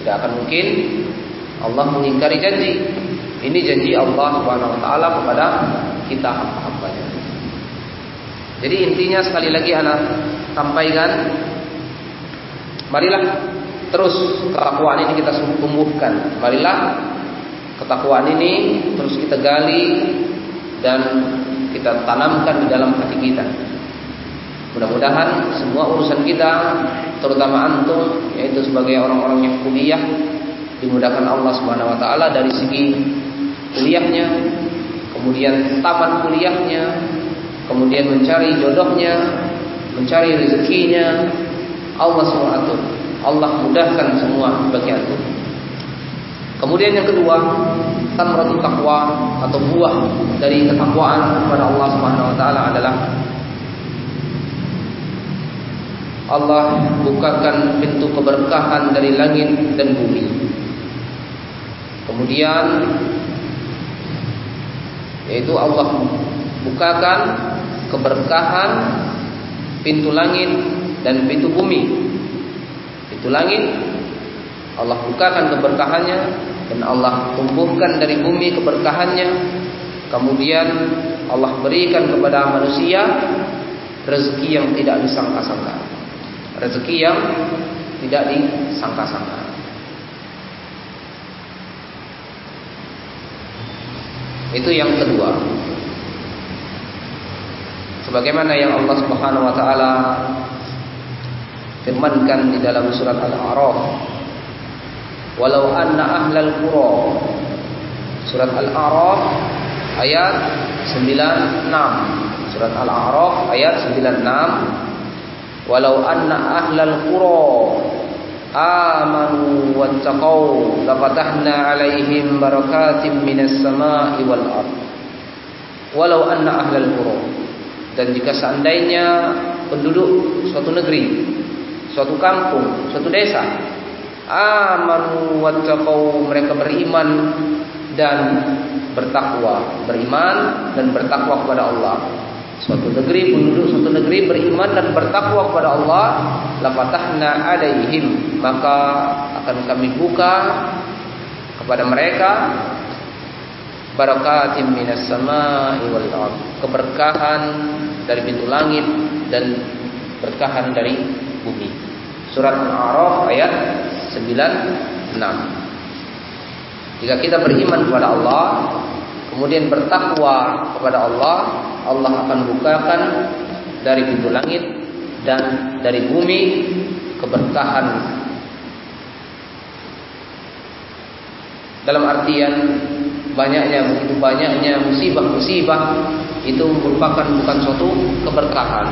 Tidak akan mungkin Allah mengingkari janji. Ini janji Allah Subhanahu wa taala kepada kita hamba-hambanya. Jadi intinya sekali lagi anak sampaikan marilah terus ketakwaan ini kita tumbuhkan. Marilah ketakwaan ini terus kita gali dan kita tanamkan di dalam hati kita. Mudah-mudahan semua urusan kita terutama antum yaitu sebagai orang-orang yang kuliah dimudahkan Allah Subhanahu wa taala dari segi kuliahnya, kemudian tamat kuliahnya, kemudian mencari jodohnya, mencari rezekinya, Allah SWT. Allah mudahkan semua bagi antum. Kemudian yang kedua, tamratul takwa atau buah dari ketakwaan kepada Allah Subhanahu wa taala adalah Allah bukakan pintu keberkahan dari langit dan bumi. Kemudian yaitu Allah bukakan keberkahan pintu langit dan pintu bumi. Pintu langit Allah bukakan keberkahannya dan Allah tumbuhkan dari bumi keberkahannya. Kemudian Allah berikan kepada manusia rezeki yang tidak disangka-sangka. Rezeki yang tidak disangka-sangka. Itu yang kedua. Sebagaimana yang Allah Subhanahu wa taala firmankan di dalam surat Al-A'raf walau anna ahlal qura surat Al-A'raf ayat 96 surat Al-A'raf ayat 96 walau anna ahlal qura amanu wattaqau lafatahna alaihim barakatim minas sama'i wal ard. Walau anna ahlal qura dan jika seandainya penduduk suatu negeri suatu kampung suatu desa amanu wattaqau mereka beriman dan bertakwa beriman dan bertakwa kepada Allah. Suatu negeri penduduk suatu negeri beriman dan bertakwa kepada Allah lafatahna alaihim maka akan kami buka kepada mereka barakatim minas sama'i wal ard. Keberkahan dari pintu langit dan berkahan dari bumi. Surat al-a'raf ayat 96 jika kita beriman kepada Allah kemudian bertakwa kepada Allah Allah akan bukakan dari pintu langit dan dari bumi keberkahan. Dalam artian banyaknya begitu banyaknya musibah-musibah itu merupakan bukan suatu keberkahan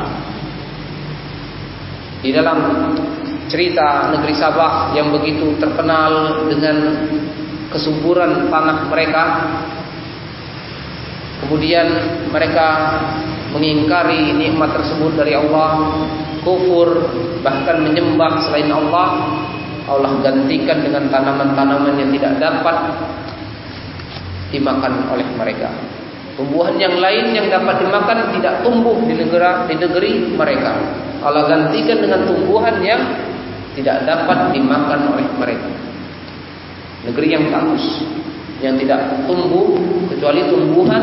di dalam cerita negeri Sabah yang begitu terkenal dengan kesuburan tanah mereka Kemudian mereka mengingkari nikmat tersebut dari Allah, kufur, bahkan menyembah selain Allah. Allah gantikan dengan tanaman-tanaman yang tidak dapat dimakan oleh mereka. Tumbuhan yang lain yang dapat dimakan tidak tumbuh di negara di negeri mereka. Allah gantikan dengan tumbuhan yang tidak dapat dimakan oleh mereka. Negeri yang tandus, yang tidak tumbuh kecuali tumbuhan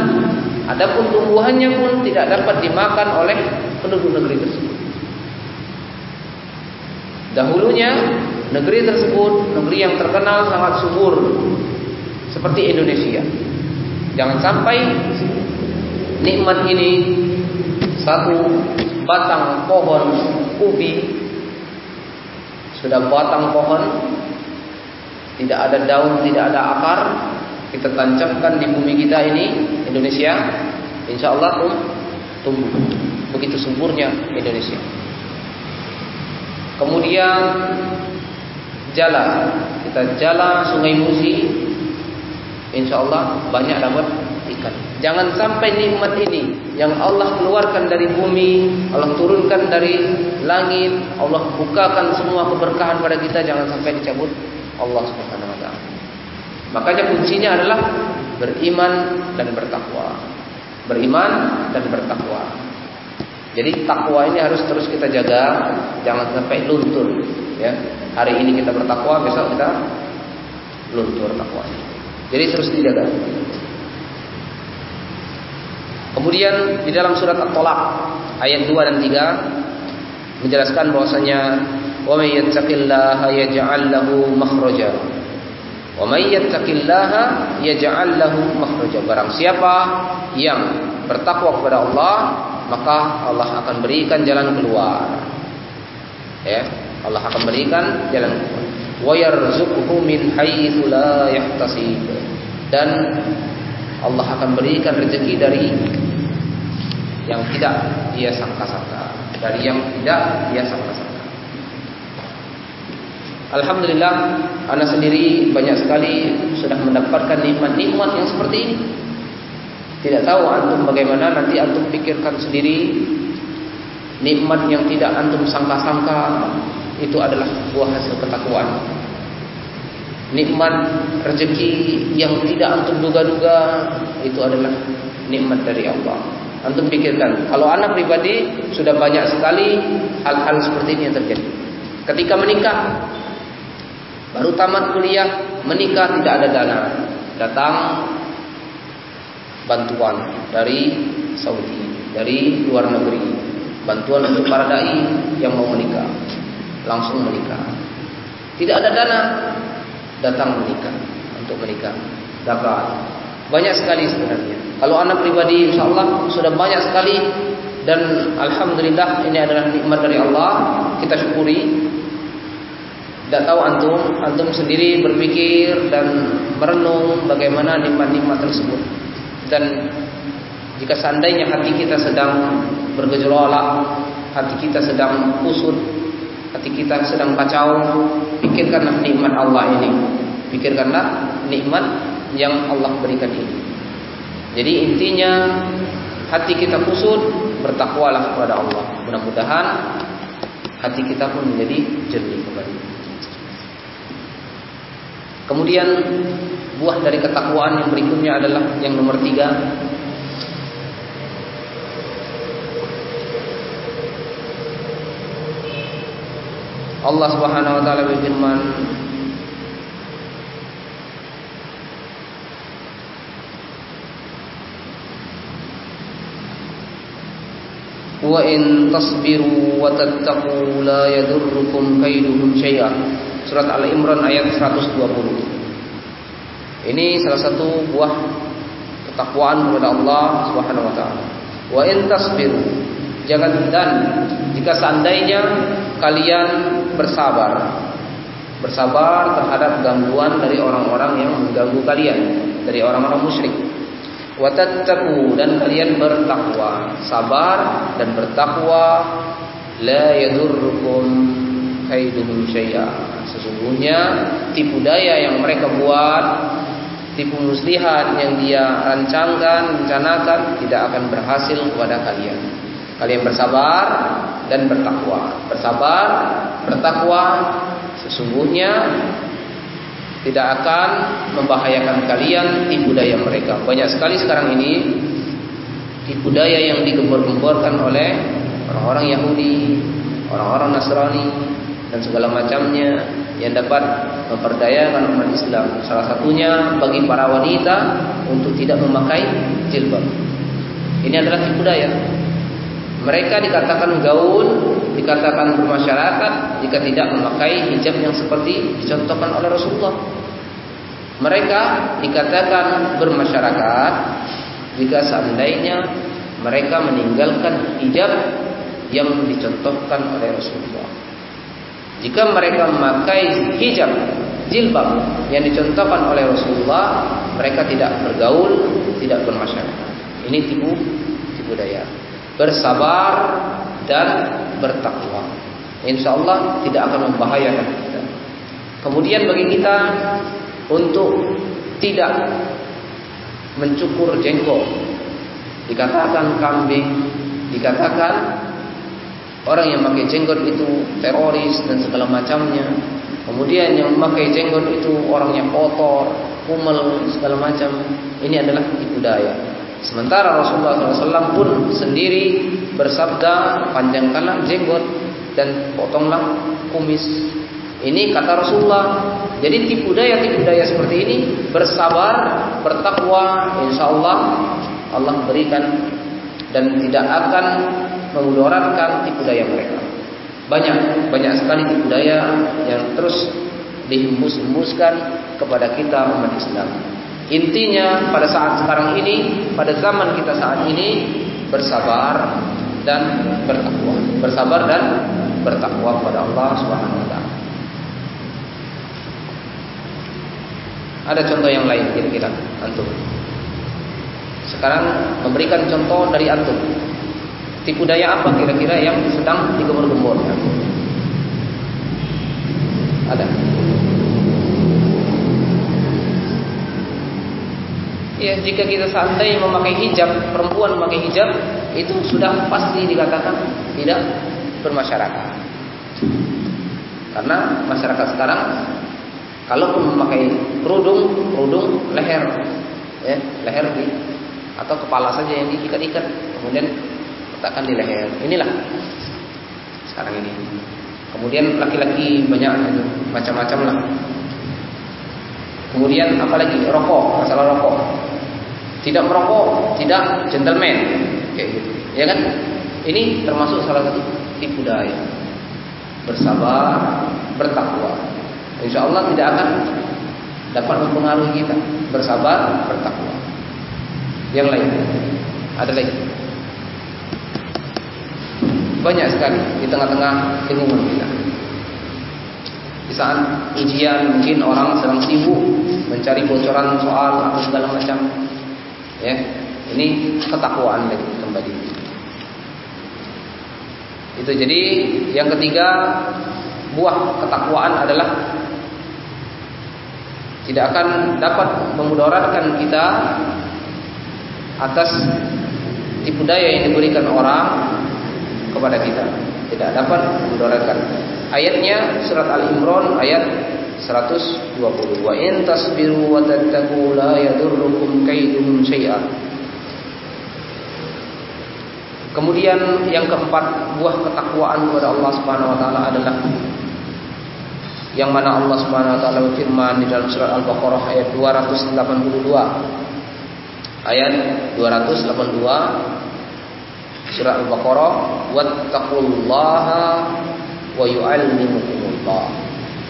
adapun tumbuhannya pun tidak dapat dimakan oleh penduduk negeri tersebut dahulunya negeri tersebut negeri yang terkenal sangat subur seperti Indonesia. Jangan sampai nikmat ini satu batang pohon ubi sudah batang pohon tidak ada daun, tidak ada akar, kita tancapkan di bumi kita ini Indonesia insya Allah tumbuh. Begitu suburnya Indonesia. Kemudian jalan. Kita jalan sungai Musi insya Allah banyak dapat ikan jangan sampai nikmat ini yang Allah keluarkan dari bumi Allah turunkan dari langit Allah bukakan semua keberkahan pada kita jangan sampai dicabut Allah subhanahu wa ta'ala Makanya kuncinya adalah beriman dan bertakwa. Beriman dan bertakwa. Jadi takwa ini harus terus kita jaga, jangan sampai luntur. Ya, hari ini kita bertakwa, besok kita luntur takwa. Jadi terus dijaga. Kemudian di dalam surat At-Tolak ayat 2 dan 3 menjelaskan bahwasanya wa may yattaqillaha yaj'al lahu makhraja Wa may yattaqillaha yaj'al lahu makhraja. Barang siapa yang bertakwa kepada Allah, maka Allah akan berikan jalan keluar. Ya, Allah akan berikan jalan keluar. Min la yahtasib. Dan Allah akan berikan rezeki dari yang tidak dia sangka-sangka, dari yang tidak dia sangka-sangka. Alhamdulillah, anak sendiri banyak sekali sudah mendapatkan nikmat-nikmat yang seperti ini. Tidak tahu antum bagaimana nanti antum pikirkan sendiri nikmat yang tidak antum sangka-sangka itu adalah buah hasil ketakwaan. Nikmat rezeki yang tidak antum duga-duga itu adalah nikmat dari Allah. Antum pikirkan, kalau anak pribadi sudah banyak sekali hal-hal seperti ini yang terjadi. Ketika menikah, Baru tamat kuliah, menikah tidak ada dana. Datang bantuan dari Saudi, dari luar negeri. Bantuan untuk para dai yang mau menikah. Langsung menikah. Tidak ada dana, datang menikah untuk menikah. Dapat banyak sekali sebenarnya. Kalau anak pribadi insya Allah sudah banyak sekali dan alhamdulillah ini adalah nikmat dari Allah kita syukuri tidak tahu antum antum sendiri berpikir dan merenung bagaimana nikmat-nikmat tersebut dan jika seandainya hati kita sedang bergejolak hati kita sedang kusut hati kita sedang kacau pikirkanlah nikmat Allah ini pikirkanlah nikmat yang Allah berikan ini jadi intinya hati kita kusut bertakwalah kepada Allah. Mudah-mudahan hati kita pun menjadi jernih kembali. Kemudian buah dari ketakwaan yang berikutnya adalah yang nomor tiga. Allah Subhanahu wa taala berfirman wa in tasbiru wa tattaqu la yadurrukum kaiduhum syai'a. Surat Al-Imran ayat 120. Ini salah satu buah ketakwaan kepada Allah Subhanahu wa taala. Wa in tasbiru jangan dan jika seandainya kalian bersabar. Bersabar terhadap gangguan dari orang-orang yang mengganggu kalian dari orang-orang musyrik. Watattaqu dan kalian bertakwa. Sabar dan bertakwa. La yadurrukum kaiduhum syai'a. Sesungguhnya tipu daya yang mereka buat tipu muslihat yang dia rancangkan rencanakan tidak akan berhasil kepada kalian kalian bersabar dan bertakwa bersabar bertakwa sesungguhnya tidak akan membahayakan kalian tipu daya mereka. Banyak sekali sekarang ini tipu daya yang digembor-gemborkan oleh orang-orang Yahudi, orang-orang Nasrani dan segala macamnya yang dapat memperdayakan umat Islam. Salah satunya bagi para wanita untuk tidak memakai jilbab. Ini adalah tipu daya. Mereka dikatakan gaul, dikatakan bermasyarakat jika tidak memakai hijab yang seperti dicontohkan oleh Rasulullah. Mereka dikatakan bermasyarakat jika seandainya mereka meninggalkan hijab yang dicontohkan oleh Rasulullah. Jika mereka memakai hijab jilbab yang dicontohkan oleh Rasulullah, mereka tidak bergaul, tidak bermasyarakat. Ini tipu tipu daya bersabar dan bertakwa. Insya Allah tidak akan membahayakan kita. Kemudian bagi kita untuk tidak mencukur jenggot, dikatakan kambing, dikatakan orang yang memakai jenggot itu teroris dan segala macamnya. Kemudian yang memakai jenggot itu orangnya kotor, kumel, segala macam. Ini adalah tipu daya. Sementara Rasulullah SAW pun sendiri bersabda panjangkanlah jenggot dan potonglah kumis. Ini kata Rasulullah. Jadi tipu daya tipu daya seperti ini bersabar, bertakwa, insya Allah Allah berikan dan tidak akan memudaratkan tipu daya mereka. Banyak banyak sekali tipu daya yang terus dihembus-hembuskan kepada kita umat Islam. Intinya pada saat sekarang ini, pada zaman kita saat ini bersabar dan bertakwa. Bersabar dan bertakwa kepada Allah Subhanahu wa. Ada contoh yang lain kira-kira antum. Sekarang memberikan contoh dari antum. Tipu daya apa kira-kira yang sedang digembor-gembor? Ada. Ya, jika kita santai memakai hijab, perempuan memakai hijab itu sudah pasti dikatakan tidak bermasyarakat. Karena masyarakat sekarang kalaupun memakai kerudung, kerudung leher, ya, leher di atau kepala saja yang diikat-ikat, kemudian letakkan di leher. Inilah sekarang ini. Kemudian laki-laki banyak macam-macam lah. Kemudian apalagi rokok, masalah rokok. Tidak merokok, tidak gentleman, kayak gitu. Ya kan? Ini termasuk salah satu tipu daya. Bersabar, bertakwa. Insya Allah tidak akan dapat mempengaruhi kita. Bersabar, bertakwa. Yang lain, ada lagi. Banyak sekali di tengah-tengah lingkungan kita. Di saat ujian mungkin orang sedang sibuk mencari bocoran soal atau segala macam. Ya, ini ketakwaan lagi kembali. Itu jadi yang ketiga buah ketakwaan adalah tidak akan dapat memudaratkan kita atas tipu daya yang diberikan orang kepada kita. Tidak dapat memudaratkan. Ayatnya surat Al-Imran ayat 120. Wa in tasbiru wa tattaqu la yadurrukum kaiduhum syai'a. Kemudian yang keempat buah ketakwaan kepada Allah Subhanahu wa taala adalah yang mana Allah Subhanahu wa taala berfirman di dalam surat Al-Baqarah ayat 282. Ayat 282 surat Al-Baqarah wattaqullaha wa yu'allimukumullah.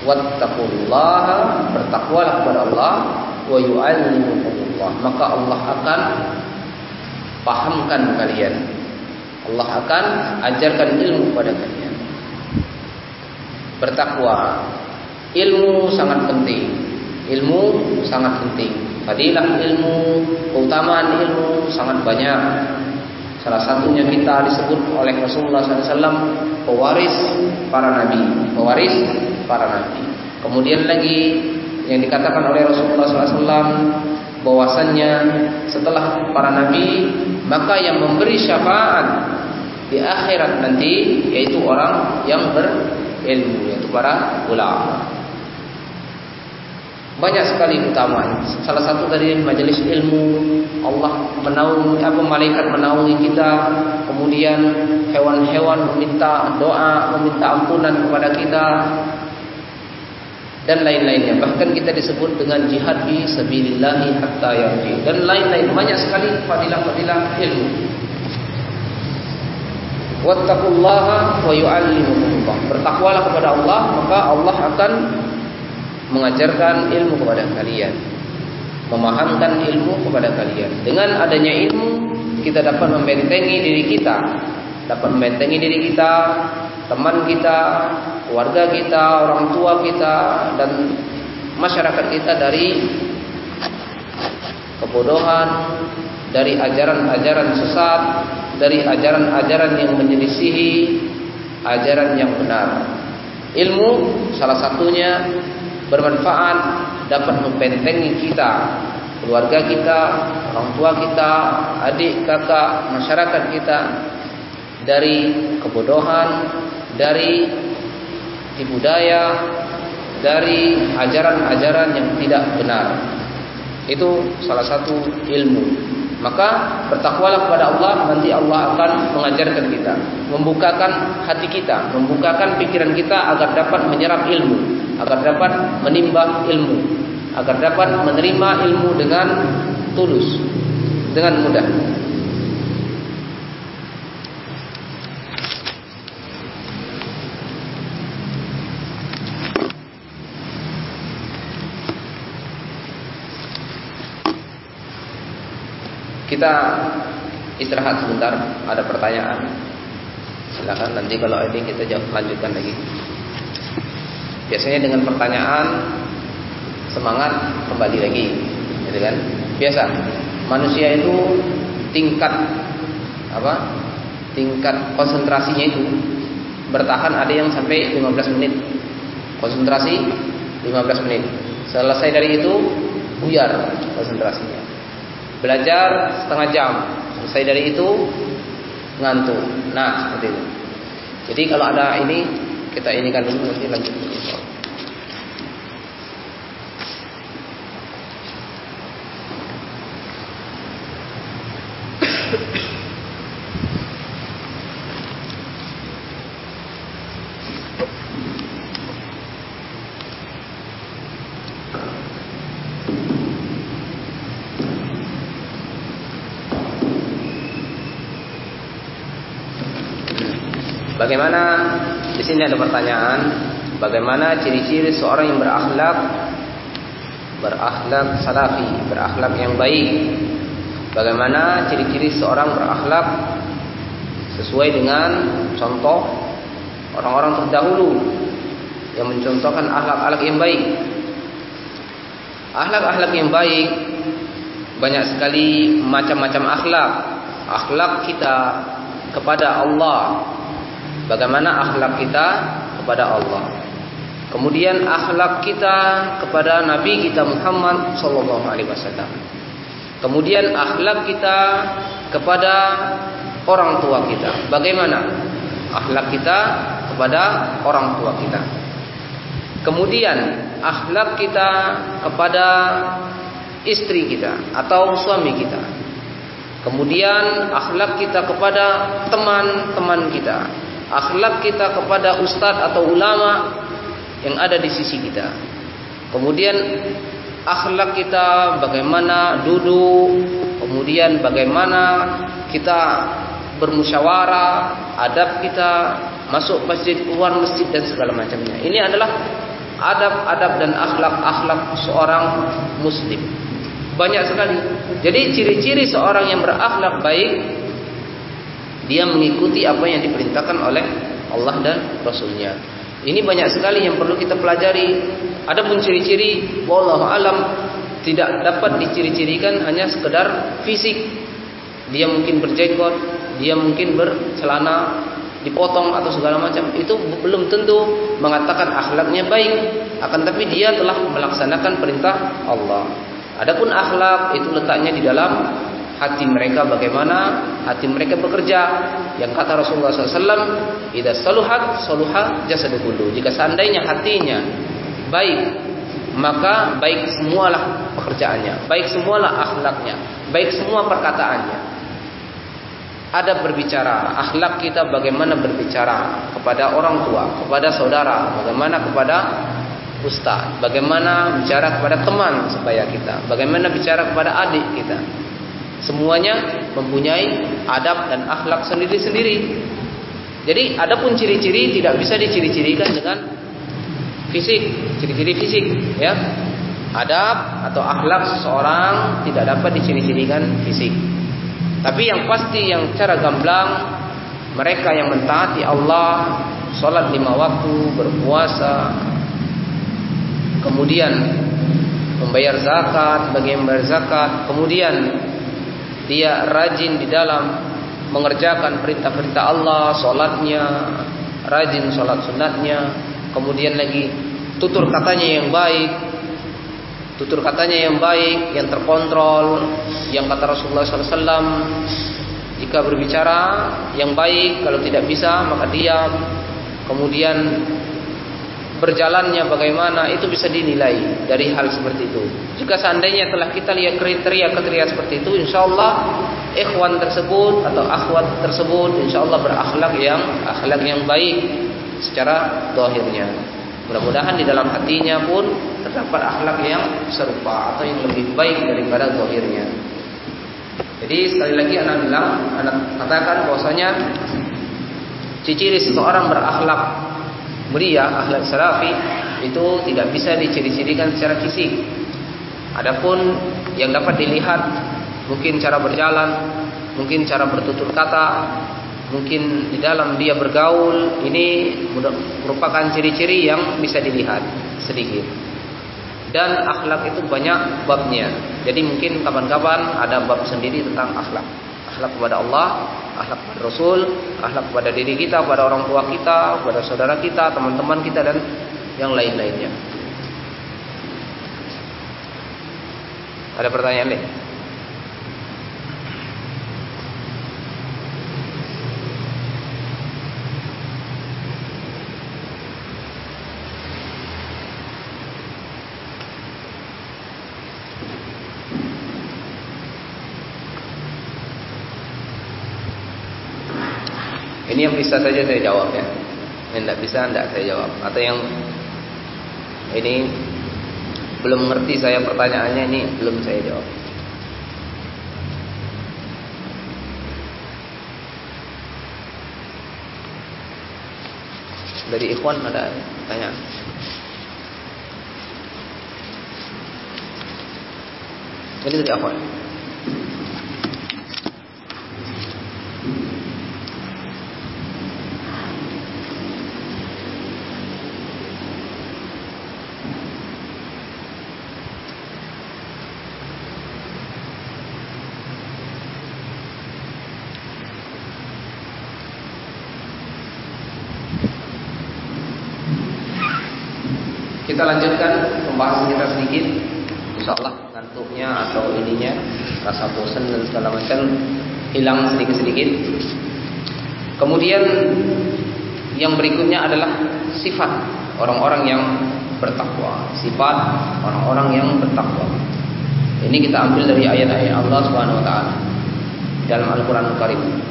Wattaqullaha bertakwalah kepada Allah wa yu'allimukumullah. Maka Allah akan pahamkan kalian. Allah akan ajarkan ilmu kepada kalian. Bertakwa. Ilmu sangat penting. Ilmu sangat penting. Fadilah ilmu, keutamaan ilmu sangat banyak. Salah satunya kita disebut oleh Rasulullah SAW pewaris para nabi, pewaris para nabi. Kemudian lagi yang dikatakan oleh Rasulullah SAW bahwasannya setelah para nabi maka yang memberi syafaat di akhirat nanti yaitu orang yang berilmu yaitu para ulama. Banyak sekali keutamaan. Salah satu dari majelis ilmu Allah menaungi apa malaikat menaungi kita, kemudian hewan-hewan meminta doa, meminta ampunan kepada kita dan lain-lainnya. Bahkan kita disebut dengan jihad fi sabilillah hatta yarji dan lain-lain banyak sekali fadilah-fadilah ilmu. Wattaqullaha wa yu'allimukumullah. Bertakwalah kepada Allah, maka Allah akan mengajarkan ilmu kepada kalian, memahamkan ilmu kepada kalian. Dengan adanya ilmu, kita dapat membentengi diri kita, dapat membentengi diri kita, teman kita, keluarga kita, orang tua kita, dan masyarakat kita dari kebodohan, dari ajaran-ajaran sesat, dari ajaran-ajaran yang menyelisihi ajaran yang benar. Ilmu salah satunya bermanfaat dapat membentengi kita, keluarga kita, orang tua kita, adik, kakak, masyarakat kita dari kebodohan, dari tipu daya, dari ajaran-ajaran yang tidak benar. Itu salah satu ilmu. Maka bertakwalah kepada Allah nanti Allah akan mengajarkan kita, membukakan hati kita, membukakan pikiran kita agar dapat menyerap ilmu, agar dapat menimba ilmu, agar dapat menerima ilmu dengan tulus, dengan mudah. Kita istirahat sebentar, ada pertanyaan. Silakan nanti kalau ini kita jawab lanjutkan lagi. Biasanya dengan pertanyaan semangat kembali lagi, gitu kan? Biasa. Manusia itu tingkat apa? Tingkat konsentrasinya itu bertahan ada yang sampai 15 menit. Konsentrasi 15 menit. Selesai dari itu buyar konsentrasinya. Belajar setengah jam. Selesai dari itu ngantuk. Nah, seperti itu. Jadi kalau ada ini kita ini kan dulu nanti lanjut. Bagaimana di sini ada pertanyaan, bagaimana ciri-ciri seorang yang berakhlak berakhlak salafi, berakhlak yang baik? Bagaimana ciri-ciri seorang berakhlak sesuai dengan contoh orang-orang terdahulu yang mencontohkan akhlak-akhlak yang baik. Akhlak-akhlak yang baik banyak sekali macam-macam akhlak. Akhlak kita kepada Allah. Bagaimana akhlak kita kepada Allah? Kemudian akhlak kita kepada Nabi kita Muhammad wasallam. Kemudian akhlak kita kepada orang tua kita. Bagaimana akhlak kita kepada orang tua kita? Kemudian akhlak kita kepada istri kita atau suami kita. Kemudian akhlak kita kepada teman-teman kita. Akhlak kita kepada ustadz atau ulama yang ada di sisi kita. Kemudian akhlak kita bagaimana duduk, kemudian bagaimana kita bermusyawarah, adab kita masuk masjid, keluar masjid dan segala macamnya. Ini adalah adab-adab dan akhlak-akhlak seorang muslim. Banyak sekali. Jadi ciri-ciri seorang yang berakhlak baik dia mengikuti apa yang diperintahkan oleh Allah dan Rasulnya. Ini banyak sekali yang perlu kita pelajari. Adapun ciri-ciri, wallahu alam tidak dapat diciri-cirikan hanya sekedar fisik. Dia mungkin berjenggot, dia mungkin bercelana dipotong atau segala macam. Itu belum tentu mengatakan akhlaknya baik. Akan tapi dia telah melaksanakan perintah Allah. Adapun akhlak itu letaknya di dalam hati mereka bagaimana? Hati mereka bekerja. Yang kata Rasulullah SAW idza saluhat saluha jasadu kullu. Jika seandainya hatinya baik maka baik semualah pekerjaannya baik semualah akhlaknya baik semua perkataannya. Ada berbicara akhlak kita bagaimana berbicara kepada orang tua kepada saudara bagaimana kepada ustaz bagaimana bicara kepada teman supaya kita bagaimana bicara kepada adik kita Semuanya mempunyai adab dan akhlak sendiri-sendiri. Jadi adapun ciri-ciri tidak bisa diciri-cirikan dengan fisik, ciri-ciri fisik, ya. Adab atau akhlak seseorang tidak dapat diciri-cirikan fisik. Tapi yang pasti yang cara gamblang mereka yang mentaati Allah, sholat lima waktu, berpuasa, kemudian membayar zakat, bagi membayar zakat, kemudian dia rajin di dalam mengerjakan perintah-perintah Allah, sholatnya, rajin sholat sunatnya, kemudian lagi tutur katanya yang baik, tutur katanya yang baik, yang terkontrol, yang kata Rasulullah SAW, jika berbicara yang baik, kalau tidak bisa maka diam, kemudian berjalannya bagaimana itu bisa dinilai dari hal seperti itu. Jika seandainya telah kita lihat kriteria-kriteria seperti itu, insya Allah ikhwan tersebut atau akhwat tersebut insya Allah berakhlak yang akhlak yang baik secara dohirnya. Mudah-mudahan di dalam hatinya pun terdapat akhlak yang serupa atau yang lebih baik daripada dohirnya. Jadi sekali lagi anak bilang, anak katakan bahwasanya ciri seseorang berakhlak mulia akhlak salafi itu tidak bisa diciri-cirikan secara fisik. Adapun yang dapat dilihat mungkin cara berjalan, mungkin cara bertutur kata, mungkin di dalam dia bergaul, ini merupakan ciri-ciri yang bisa dilihat sedikit. Dan akhlak itu banyak babnya. Jadi mungkin kapan-kapan ada bab sendiri tentang akhlak. Akhlak kepada Allah, akhlak kepada Rasul, akhlak kepada diri kita, kepada orang tua kita, kepada saudara kita, teman-teman kita dan yang lain-lainnya. Ada pertanyaan nih? Bisa saja saya jawab ya. Yang tidak bisa tidak saya jawab. Atau yang ini belum mengerti saya pertanyaannya ini belum saya jawab. Dari Ikhwan ada tanya. Ini dari Ikhwan. Kita lanjutkan pembahasan kita sedikit. Insya Allah ngantuknya atau ininya rasa bosan dan segala macam hilang sedikit-sedikit. Kemudian yang berikutnya adalah sifat orang-orang yang bertakwa. Sifat orang-orang yang bertakwa. Ini kita ambil dari ayat-ayat Allah Subhanahu wa taala dalam Al-Qur'an Karim.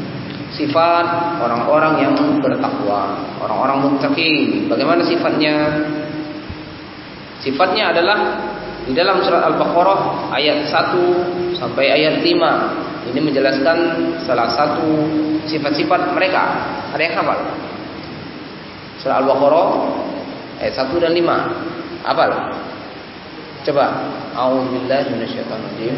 Sifat orang-orang yang bertakwa, orang-orang muttaqin. Bagaimana sifatnya? Sifatnya adalah di dalam surat Al-Baqarah ayat 1 sampai ayat 5. Ini menjelaskan salah satu sifat-sifat mereka. Ada yang hafal? Surah Al-Baqarah ayat 1 dan 5. Hafal? Coba. A'udzubillahi minasyaitonir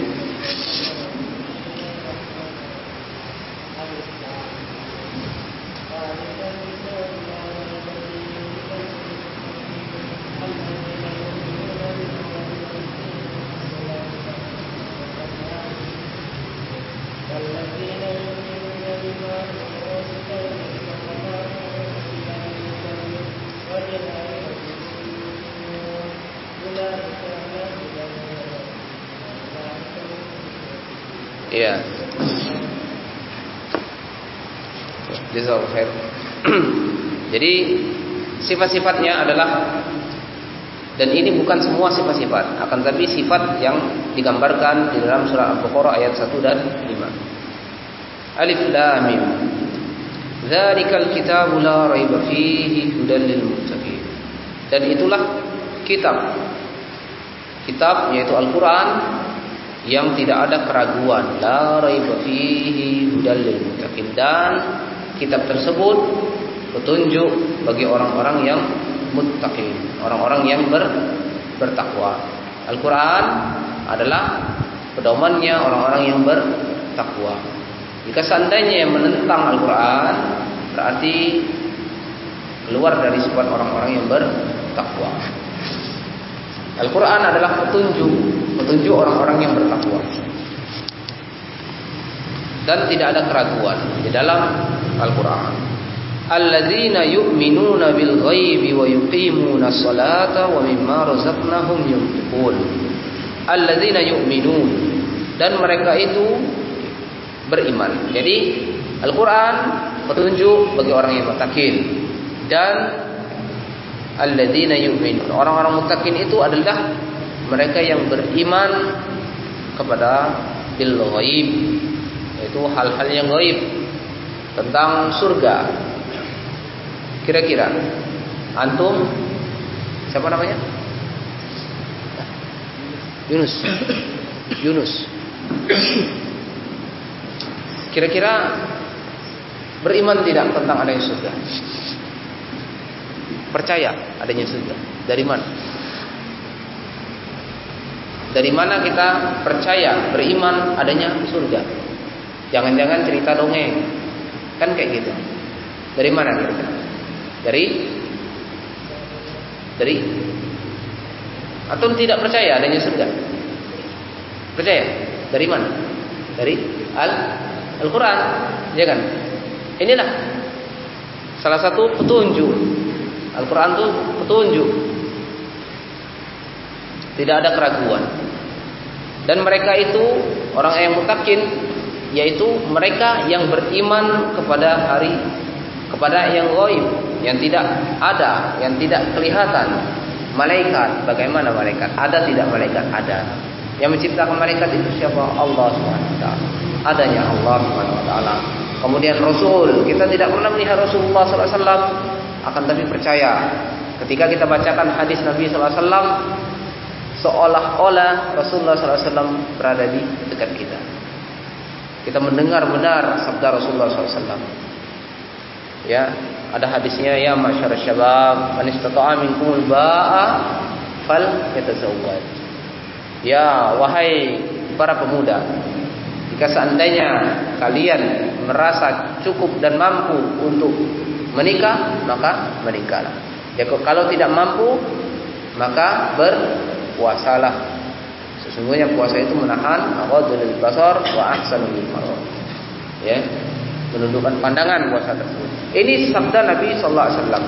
Khair. Jadi sifat-sifatnya adalah dan ini bukan semua sifat-sifat, akan tapi sifat yang digambarkan di dalam surah Al-Baqarah ayat 1 dan 5. Alif Lam Mim. Dzalikal kitabu la raiba fihi hudan lil muttaqin. Dan itulah kitab. Kitab yaitu Al-Qur'an yang tidak ada keraguan la raiba fihi muttaqin dan kitab tersebut petunjuk bagi orang-orang yang muttaqin orang-orang yang ber, bertakwa. Al-Qur'an adalah pedomannya orang-orang yang bertakwa. Jika seandainya yang menentang Al-Qur'an berarti keluar dari sifat orang-orang yang bertakwa. Al-Quran adalah petunjuk Petunjuk orang-orang yang bertakwa Dan tidak ada keraguan Di dalam Al-Quran Alladzina yu'minuna bil ghaibi wa yuqimuna salata wa mimma razaqnahum yunfiqun. Alladzina yu'minun dan mereka itu beriman. Jadi Al-Qur'an petunjuk bagi orang yang bertakwa dan alladzina yu'minun. Orang-orang muttaqin itu adalah mereka yang beriman kepada bil ghaib yaitu hal-hal yang gaib tentang surga. Kira-kira antum siapa namanya? Yunus. Yunus. Kira-kira beriman tidak tentang adanya surga? Percaya adanya surga. Dari mana? Dari mana kita percaya, beriman adanya surga? Jangan-jangan cerita dongeng. Kan kayak gitu. Dari mana kira-kira? Dari dari atau tidak percaya adanya surga? Percaya? Dari mana? Dari Al Al-Qur'an, ya kan? Inilah salah satu petunjuk Al-Quran itu petunjuk. Tidak ada keraguan. Dan mereka itu orang yang mutakin, yaitu mereka yang beriman kepada hari, kepada yang goib, yang tidak ada, yang tidak kelihatan. Malaikat, bagaimana malaikat? Ada tidak malaikat? Ada. Yang menciptakan malaikat itu siapa? Allah SWT. Adanya Allah SWT. Kemudian Rasul, kita tidak pernah melihat Rasulullah SAW akan tapi percaya ketika kita bacakan hadis Nabi SAW seolah-olah Rasulullah SAW berada di dekat kita. Kita mendengar benar sabda Rasulullah SAW. Ya, ada hadisnya ya masyarakat syabab, man istata'a minkumul ba'a fal yatazawwaj. Ya, wahai para pemuda, jika seandainya kalian merasa cukup dan mampu untuk menikah maka menikahlah. Ya kalau tidak mampu maka berpuasalah. Sesungguhnya puasa itu menahan aghadul basar wa ahsanul faraj. Ya. Menundukkan pandangan puasa tersebut. Ini sabda Nabi sallallahu alaihi wasallam.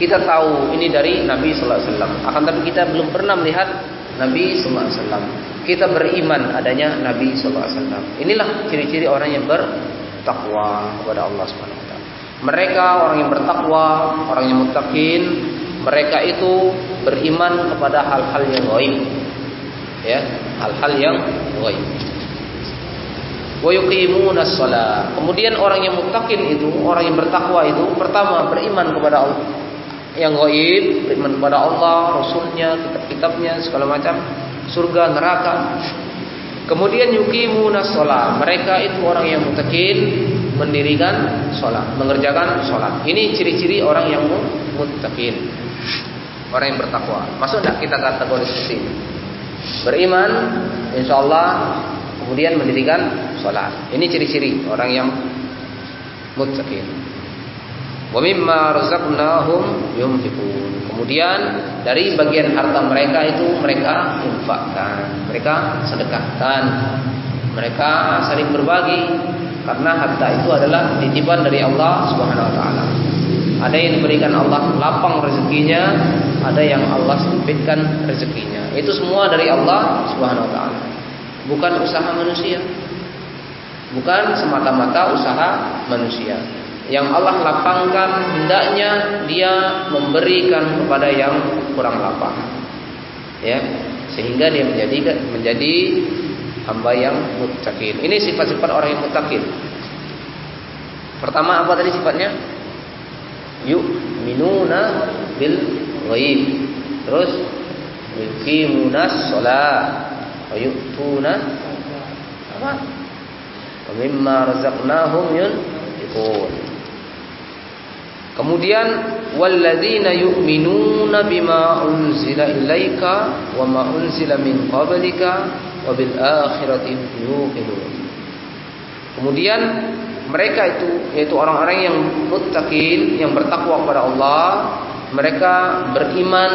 Kita tahu ini dari Nabi sallallahu alaihi wasallam. Akan tapi kita belum pernah melihat Nabi sallallahu alaihi wasallam. Kita beriman adanya Nabi sallallahu alaihi wasallam. Inilah ciri-ciri orang yang bertakwa kepada Allah Subhanahu wa taala. Mereka orang yang bertakwa, orang yang muttaqin, mereka itu beriman kepada hal-hal yang gaib. Ya, hal-hal yang gaib. Wa yuqimuna Kemudian orang yang muttaqin itu, orang yang bertakwa itu pertama beriman kepada Allah yang gaib, beriman kepada Allah, Rasulnya, kitab-kitabnya, segala macam, surga, neraka. Kemudian yuqimuna sholat. Mereka itu orang yang mutakin mendirikan sholat, mengerjakan sholat. Ini ciri-ciri orang yang mutakin, orang yang bertakwa. Masuk tidak kita kategori seperti ini? Beriman, insya Allah, kemudian mendirikan sholat. Ini ciri-ciri orang yang mutakin. Wa mimma razaqnahum yunfiqun. Kemudian dari bagian harta mereka itu mereka infakkan, mereka sedekahkan, mereka saling berbagi karena harta itu adalah titipan dari Allah Subhanahu wa taala. Ada yang diberikan Allah lapang rezekinya, ada yang Allah sempitkan rezekinya. Itu semua dari Allah Subhanahu wa taala. Bukan usaha manusia. Bukan semata-mata usaha manusia yang Allah lapangkan hendaknya dia memberikan kepada yang kurang lapang ya sehingga dia menjadi menjadi hamba yang muttaqin ini sifat-sifat orang yang muttaqin pertama apa tadi sifatnya bil ghaib terus yuqimuna shalah wa yu'tuna apa wa mimma razaqnahum yunfiqun Kemudian walladzina yu'minuna bima unzila ilaika wa ma unzila min qablika wa bil akhirati yuqinun. Kemudian mereka itu yaitu orang-orang yang muttaqin, yang bertakwa kepada Allah, mereka beriman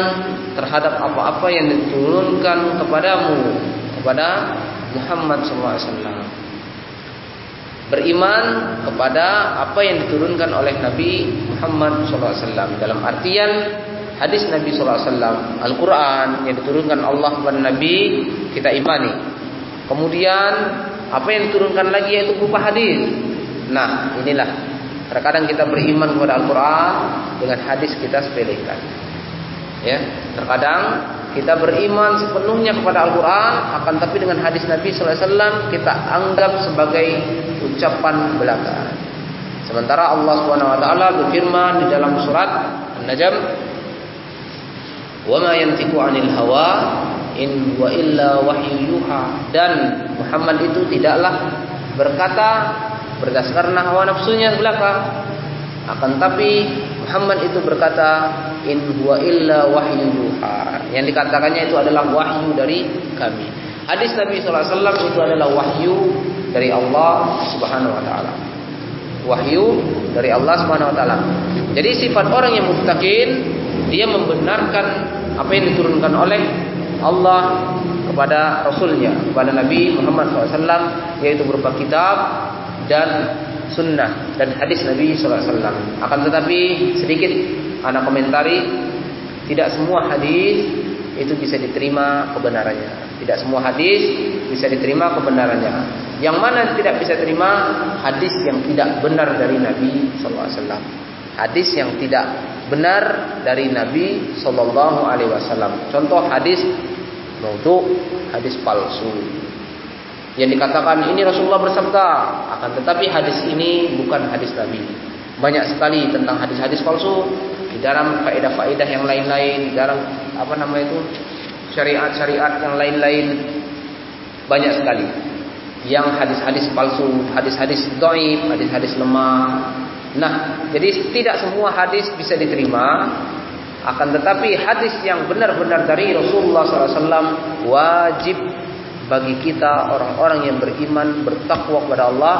terhadap apa-apa yang diturunkan kepadamu kepada Muhammad wasallam. Beriman kepada apa yang diturunkan oleh Nabi Muhammad SAW dalam artian hadis Nabi SAW Al-Quran yang diturunkan Allah kepada Nabi kita imani. Kemudian apa yang diturunkan lagi yaitu berupa hadis nah inilah terkadang kita beriman kepada Al-Quran dengan hadis kita sepelekan ya terkadang kita beriman sepenuhnya kepada Al-Quran akan tapi dengan hadis Nabi Wasallam kita anggap sebagai ucapan belaka. Sementara Allah Taala berfirman di dalam surat An-Najm, "Wa ma yantiqu 'anil hawa in wa illa wahyu yuha." Dan Muhammad itu tidaklah berkata berdasarkan hawa nafsunya belaka. Akan tapi Muhammad itu berkata in huwa illa wahyu yuha. Yang dikatakannya itu adalah wahyu dari kami. Hadis Nabi SAW itu adalah wahyu dari Allah Subhanahu Wa Taala. Wahyu dari Allah Subhanahu Wa Taala. Jadi sifat orang yang muttaqin dia membenarkan apa yang diturunkan oleh Allah kepada Rasulnya kepada Nabi Muhammad SAW yaitu berupa kitab dan sunnah dan hadis Nabi SAW. Akan tetapi sedikit anak komentari, tidak semua hadis itu bisa diterima kebenarannya. Tidak semua hadis bisa diterima kebenarannya. Yang mana tidak bisa terima hadis yang tidak benar dari Nabi SAW. Hadis yang tidak benar dari Nabi Wasallam. Contoh hadis maudhu, hadis palsu yang dikatakan ini Rasulullah bersabda. Akan tetapi hadis ini bukan hadis Nabi. Banyak sekali tentang hadis-hadis palsu. Di dalam faedah-faedah yang lain-lain di dalam apa nama itu syariat-syariat yang lain-lain. Banyak sekali. Yang hadis-hadis palsu, hadis-hadis dhaif, hadis-hadis lemah. Nah, jadi tidak semua hadis bisa diterima. Akan tetapi hadis yang benar-benar dari Rasulullah SAW wajib bagi kita orang-orang yang beriman bertakwa kepada Allah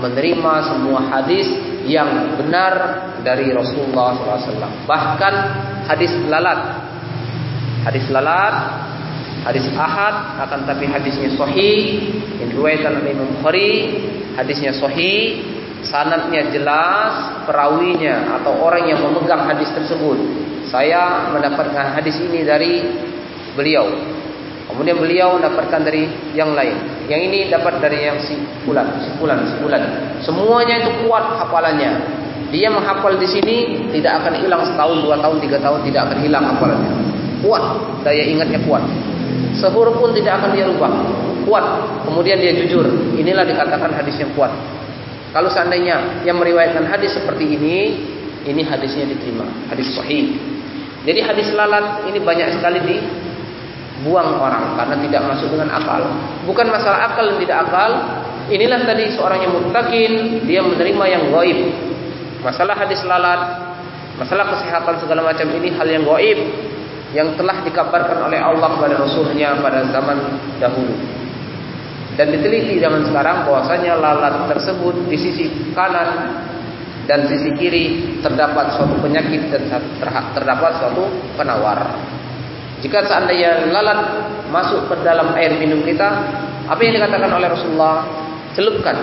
menerima semua hadis yang benar dari Rasulullah SAW. Bahkan hadis lalat, hadis lalat, hadis ahad, akan tapi hadisnya sahih, yang diriwayatkan oleh hadisnya sahih, sanatnya jelas, perawinya atau orang yang memegang hadis tersebut. Saya mendapatkan hadis ini dari beliau. Kemudian beliau mendapatkan dari yang lain. Yang ini dapat dari yang si bulan, si bulan, si bulan. Semuanya itu kuat hafalannya. Dia menghafal di sini tidak akan hilang setahun, dua tahun, tiga tahun tidak akan hilang hafalannya. Kuat, daya ingatnya kuat. Sehuruf pun tidak akan dia rubah. Kuat. Kemudian dia jujur. Inilah dikatakan hadis yang kuat. Kalau seandainya yang meriwayatkan hadis seperti ini, ini hadisnya diterima, hadis sahih. Jadi hadis lalat ini banyak sekali dibuang orang karena tidak masuk dengan akal. Bukan masalah akal dan tidak akal. Inilah tadi seorang yang mutakin, dia menerima yang gaib. Masalah hadis lalat, masalah kesehatan segala macam ini hal yang gaib yang telah dikabarkan oleh Allah kepada Rasulnya pada zaman dahulu. Dan diteliti zaman sekarang bahwasanya lalat tersebut di sisi kanan dan sisi kiri terdapat suatu penyakit dan terdapat suatu penawar. Jika seandainya lalat masuk ke dalam air minum kita, apa yang dikatakan oleh Rasulullah? Celupkan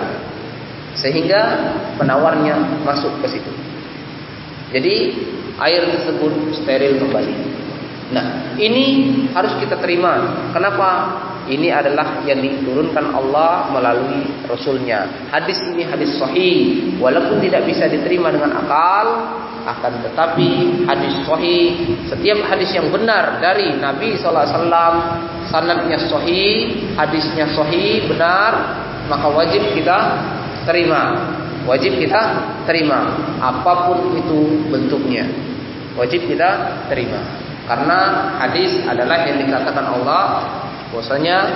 sehingga penawarnya masuk ke situ. Jadi air tersebut steril kembali. Nah, ini harus kita terima. Kenapa? Ini adalah yang diturunkan Allah melalui Rasulnya. Hadis ini hadis sahih. Walaupun tidak bisa diterima dengan akal. Akan tetapi hadis sahih. Setiap hadis yang benar dari Nabi SAW. Sanadnya sahih. Hadisnya sahih. Benar. Maka wajib kita terima. Wajib kita terima. Apa pun itu bentuknya. Wajib kita terima. Karena hadis adalah yang dikatakan Allah Bahwasanya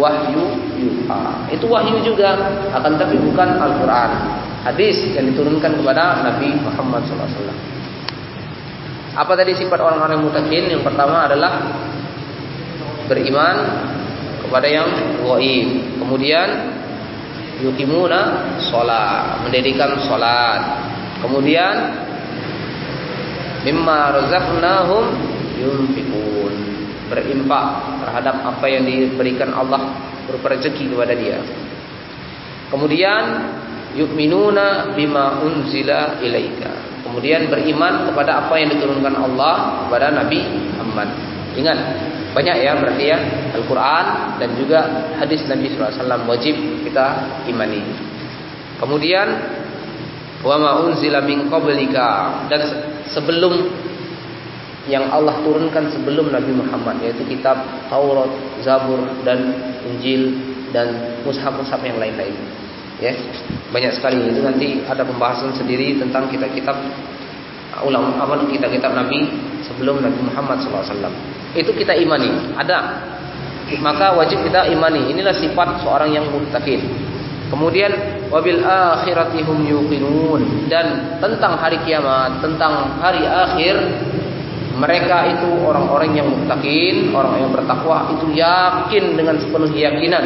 wahyu yuha. Itu wahyu juga, akan tapi bukan Al-Qur'an. Hadis yang diturunkan kepada Nabi Muhammad SAW. Apa tadi sifat orang-orang mutakin? Yang pertama adalah beriman kepada yang gaib. Kemudian yukimuna sholat, mendirikan sholat. Kemudian mimma razaqnahum yunfiqun berimpak terhadap apa yang diberikan Allah berupa rezeki kepada dia. Kemudian yu'minuna bima unzila ilaika. Kemudian beriman kepada apa yang diturunkan Allah kepada Nabi Muhammad. Ingat, banyak ya berarti ya Al-Qur'an dan juga hadis Nabi SAW wajib kita imani. Kemudian wa ma unzila min qablika dan sebelum yang Allah turunkan sebelum Nabi Muhammad yaitu kitab Taurat, Zabur dan Injil dan mushaf-mushaf yang lain-lain. Ya, banyak sekali itu nanti ada pembahasan sendiri tentang kitab-kitab ulama apa kitab-kitab Nabi sebelum Nabi Muhammad SAW. Itu kita imani, ada. Maka wajib kita imani. Inilah sifat seorang yang muttaqin. Kemudian wabil akhirati hum yuqinun dan tentang hari kiamat, tentang hari akhir mereka itu orang-orang yang muttaqin, orang yang bertakwa itu yakin dengan sepenuh keyakinan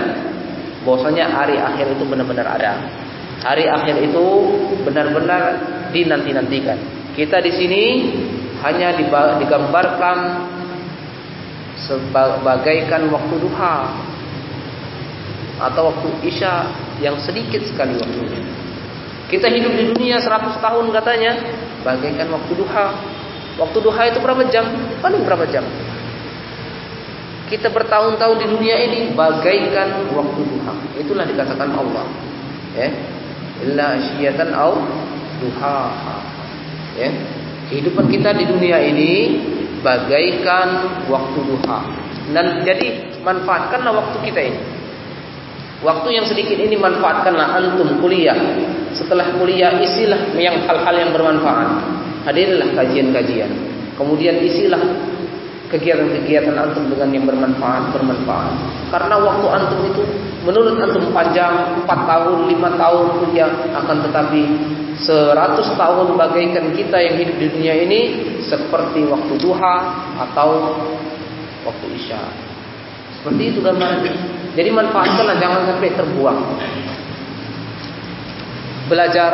bahwasanya hari akhir itu benar-benar ada. Hari akhir itu benar-benar dinanti-nantikan. Kita di sini hanya digambarkan sebagaikan waktu duha atau waktu isya yang sedikit sekali waktunya. Kita hidup di dunia 100 tahun katanya, bagaikan waktu duha Waktu duha itu berapa jam? Paling berapa jam? Kita bertahun-tahun di dunia ini bagaikan waktu duha. Itulah dikatakan Allah. Ya. Illa asyiyatan au duha. Ya. Kehidupan kita di dunia ini bagaikan waktu duha. Dan jadi manfaatkanlah waktu kita ini. Waktu yang sedikit ini manfaatkanlah antum kuliah. Setelah kuliah isilah yang hal-hal yang bermanfaat. Hadirilah kajian-kajian. Kemudian isilah kegiatan-kegiatan antum dengan yang bermanfaat, bermanfaat. Karena waktu antum itu menurut antum panjang 4 tahun, 5 tahun kuliah akan tetapi 100 tahun bagaikan kita yang hidup di dunia ini seperti waktu duha atau waktu isya. Seperti itu gambarannya. Jadi manfaatkanlah jangan sampai terbuang. Belajar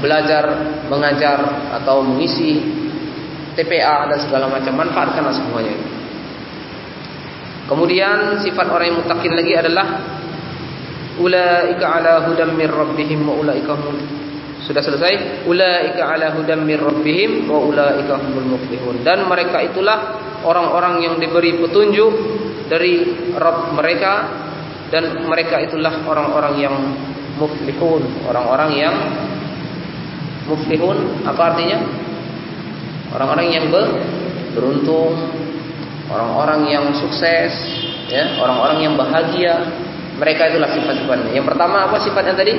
belajar, mengajar atau mengisi TPA dan segala macam manfaatkanlah semuanya. Kemudian sifat orang yang mutakin lagi adalah ulaika ala hudam mir rabbihim wa ulaika Sudah selesai. Ulaika ala hudam mir rabbihim wa ulaika humul muflihun. Dan mereka itulah orang-orang yang diberi petunjuk dari Rabb mereka dan mereka itulah orang-orang yang muflihun, orang-orang yang muflihun apa artinya? Orang-orang yang beruntung, orang-orang yang sukses, ya, orang-orang yang bahagia. Mereka itulah sifat-sifatnya. Yang pertama apa sifatnya tadi?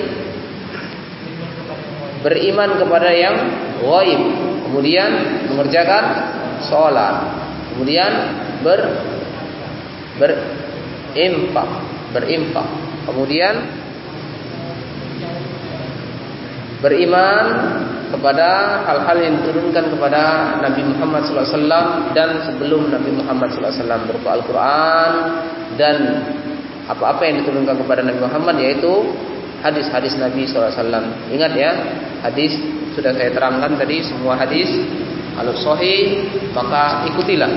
beriman kepada yang gaib, kemudian mengerjakan sholat, kemudian ber berimpak, berimpak, kemudian beriman kepada hal-hal yang diturunkan kepada Nabi Muhammad SAW dan sebelum Nabi Muhammad SAW berupa Al-Quran dan apa-apa yang diturunkan kepada Nabi Muhammad yaitu hadis-hadis Nabi SAW. Ingat ya, hadis sudah saya terangkan tadi semua hadis kalau sahih maka ikutilah.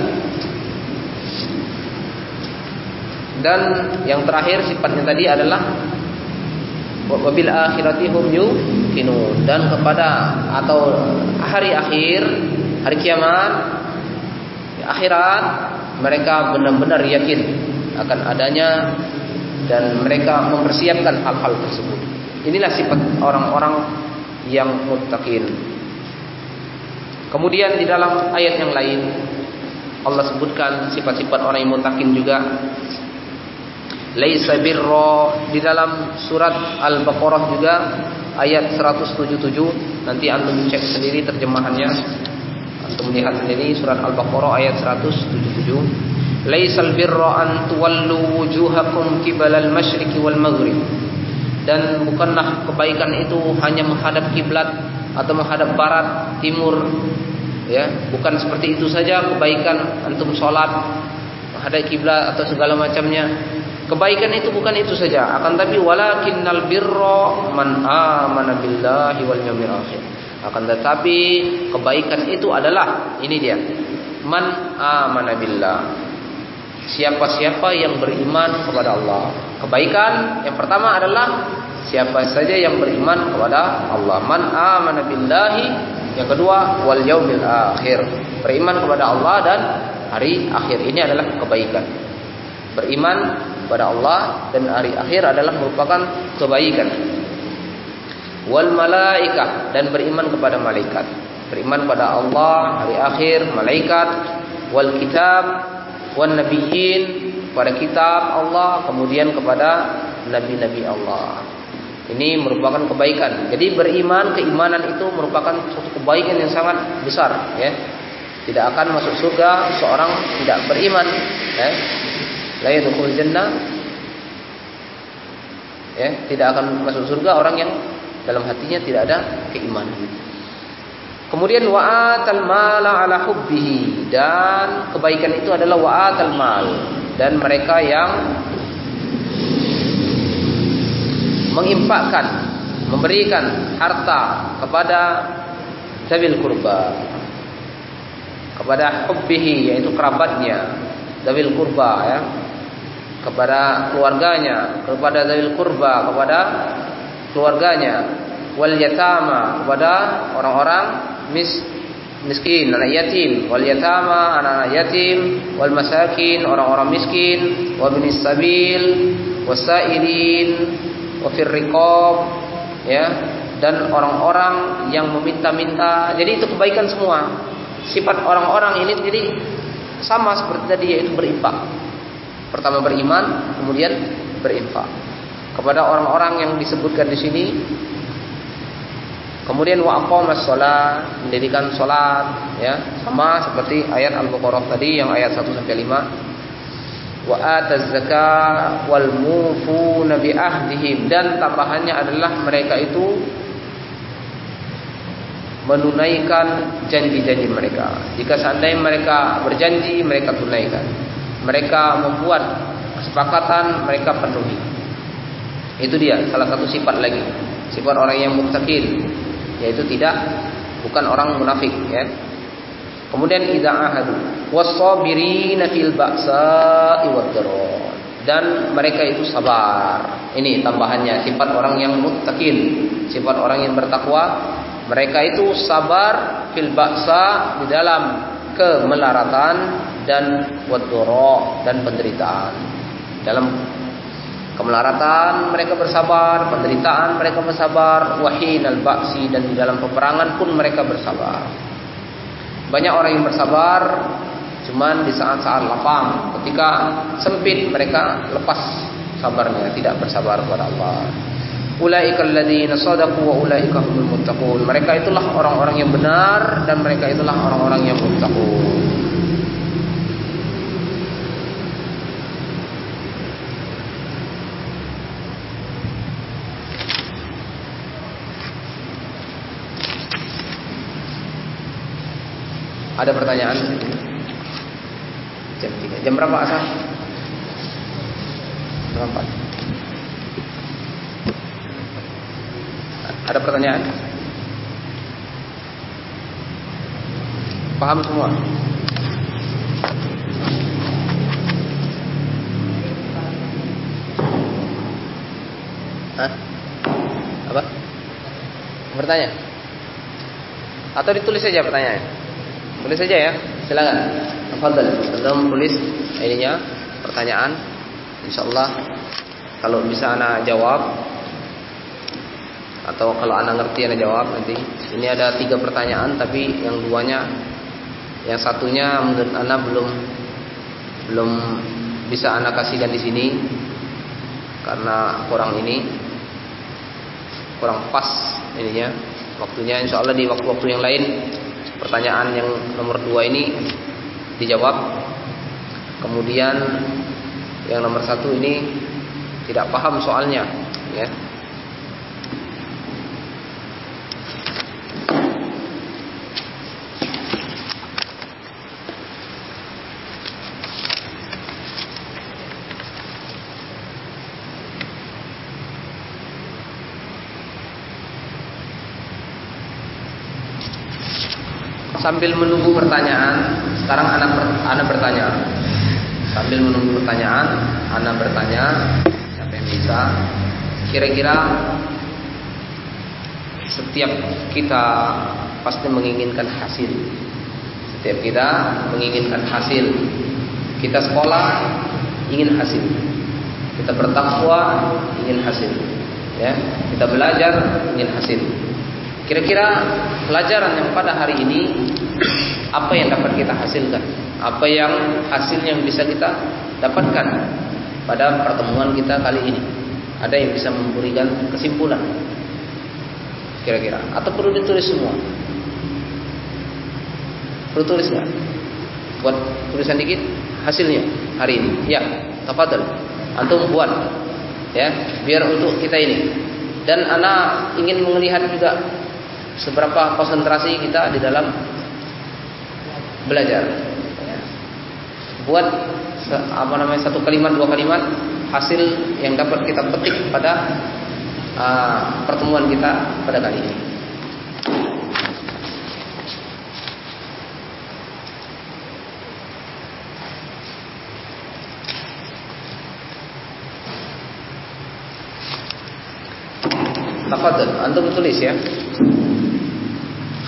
Dan yang terakhir sifatnya tadi adalah wabil akhirati hum yuqinun dan kepada atau hari akhir hari kiamat akhirat mereka benar-benar yakin akan adanya dan mereka mempersiapkan hal-hal tersebut. Inilah sifat orang-orang yang muttaqin. Kemudian di dalam ayat yang lain Allah sebutkan sifat-sifat orang yang muttaqin juga. Laisa birra. Di dalam surat Al-Baqarah juga ayat 177 nanti antum cek sendiri terjemahannya. Antum lihat sendiri surat Al-Baqarah ayat 177 laisal birra an tuwallu wujuhakum qibalal masyriqi wal maghrib. Dan bukanlah kebaikan itu hanya menghadap kiblat atau menghadap barat timur. Ya bukan seperti itu saja kebaikan antum salat menghadap kiblat atau segala macamnya kebaikan itu bukan itu saja akan tapi walakinnal birra man amana billahi wal yawmil akhir akan tetapi kebaikan itu adalah ini dia man amana billah siapa-siapa yang beriman kepada Allah. Kebaikan yang pertama adalah siapa saja yang beriman kepada Allah. Man amana billahi. Yang kedua wal yaumil akhir. Beriman kepada Allah dan hari akhir. Ini adalah kebaikan. Beriman kepada Allah dan hari akhir adalah merupakan kebaikan. Wal malaikah dan beriman kepada malaikat. Beriman kepada Allah, hari akhir, malaikat, wal kitab wan nabiyyin pada kitab Allah kemudian kepada nabi-nabi Allah. Ini merupakan kebaikan. Jadi beriman keimanan itu merupakan suatu kebaikan yang sangat besar ya. Tidak akan masuk surga seorang tidak beriman ya. La yadkhul jannah. Ya, tidak akan masuk surga orang yang dalam hatinya tidak ada keimanan. Kemudian wa'atal mala ala hubbihi. Dan kebaikan itu adalah wa'atal mal. Dan mereka yang mengimpakkan memberikan harta kepada zabil kurba. Kepada hubbihi yaitu kerabatnya zabil kurba ya kepada keluarganya kepada zabil kurba kepada keluarganya wal yatama kepada orang-orang mis miskin, anak yatim, wal yatama, anak-anak yatim, wal masakin, orang-orang miskin, wa binis sabil, wasailin, wa firriqab, ya, dan orang-orang yang meminta-minta. Jadi itu kebaikan semua. Sifat orang-orang ini jadi sama seperti tadi yaitu berinfak. Pertama beriman, kemudian berinfak. Kepada orang-orang yang disebutkan di sini Kemudian wa aqamas shalah, mendirikan salat ya, sama seperti ayat Al-Baqarah tadi yang ayat 1 sampai 5. Wa ataz zakah wal mufuna bi ahdihim dan tambahannya adalah mereka itu menunaikan janji-janji mereka. Jika seandainya mereka berjanji, mereka tunaikan. Mereka membuat kesepakatan, mereka penuhi. Itu dia salah satu sifat lagi. Sifat orang yang muttaqin yaitu tidak bukan orang munafik ya. Kemudian idza ahadu was-sabirina fil ba'sa'i dan mereka itu sabar. Ini tambahannya sifat orang yang muttaqin, sifat orang yang bertakwa. Mereka itu sabar fil ba'sa di dalam kemelaratan dan wadoro dan penderitaan. Dalam kemelaratan mereka bersabar, penderitaan mereka bersabar, wahin al ba'si dan di dalam peperangan pun mereka bersabar. Banyak orang yang bersabar Cuman di saat-saat lapang, ketika sempit mereka lepas sabarnya, tidak bersabar kepada Allah. Mereka itulah orang-orang yang benar dan mereka itulah orang-orang yang muttaqun. Ada pertanyaan? Jam 3. Jam berapa asal? Jam 4. Ada pertanyaan? Paham semua? Hah? Apa? Bertanya? Atau ditulis saja pertanyaannya? Tulis saja ya, silakan. Tafadhal, dalam tulis ininya pertanyaan. Insyaallah kalau bisa ana jawab atau kalau ana ngerti ana jawab nanti. Ini ada tiga pertanyaan tapi yang duanya yang satunya menurut ana belum belum bisa ana kasihkan di sini karena kurang ini kurang pas ininya waktunya insya Allah di waktu-waktu yang lain pertanyaan yang nomor dua ini dijawab. Kemudian yang nomor satu ini tidak paham soalnya, ya. Sambil menunggu pertanyaan, sekarang anak anak bertanya. Sambil menunggu pertanyaan, anak bertanya, siapa yang bisa? Kira-kira setiap kita pasti menginginkan hasil. Setiap kita menginginkan hasil. Kita sekolah ingin hasil. Kita bertakwa ingin hasil. Ya, kita belajar ingin hasil. Kira-kira pelajaran yang pada hari ini apa yang dapat kita hasilkan? Apa yang hasil yang bisa kita dapatkan pada pertemuan kita kali ini? Ada yang bisa memberikan kesimpulan? Kira-kira atau perlu ditulis semua? Perlu tulis nggak? Buat tulisan dikit hasilnya hari ini. Ya, tafadhol. Antum buat ya, biar untuk kita ini. Dan anak ingin melihat juga seberapa konsentrasi kita di dalam belajar. Buat apa namanya satu kalimat dua kalimat hasil yang dapat kita petik pada uh, pertemuan kita pada kali ini. Tafadhol, antum tulis ya.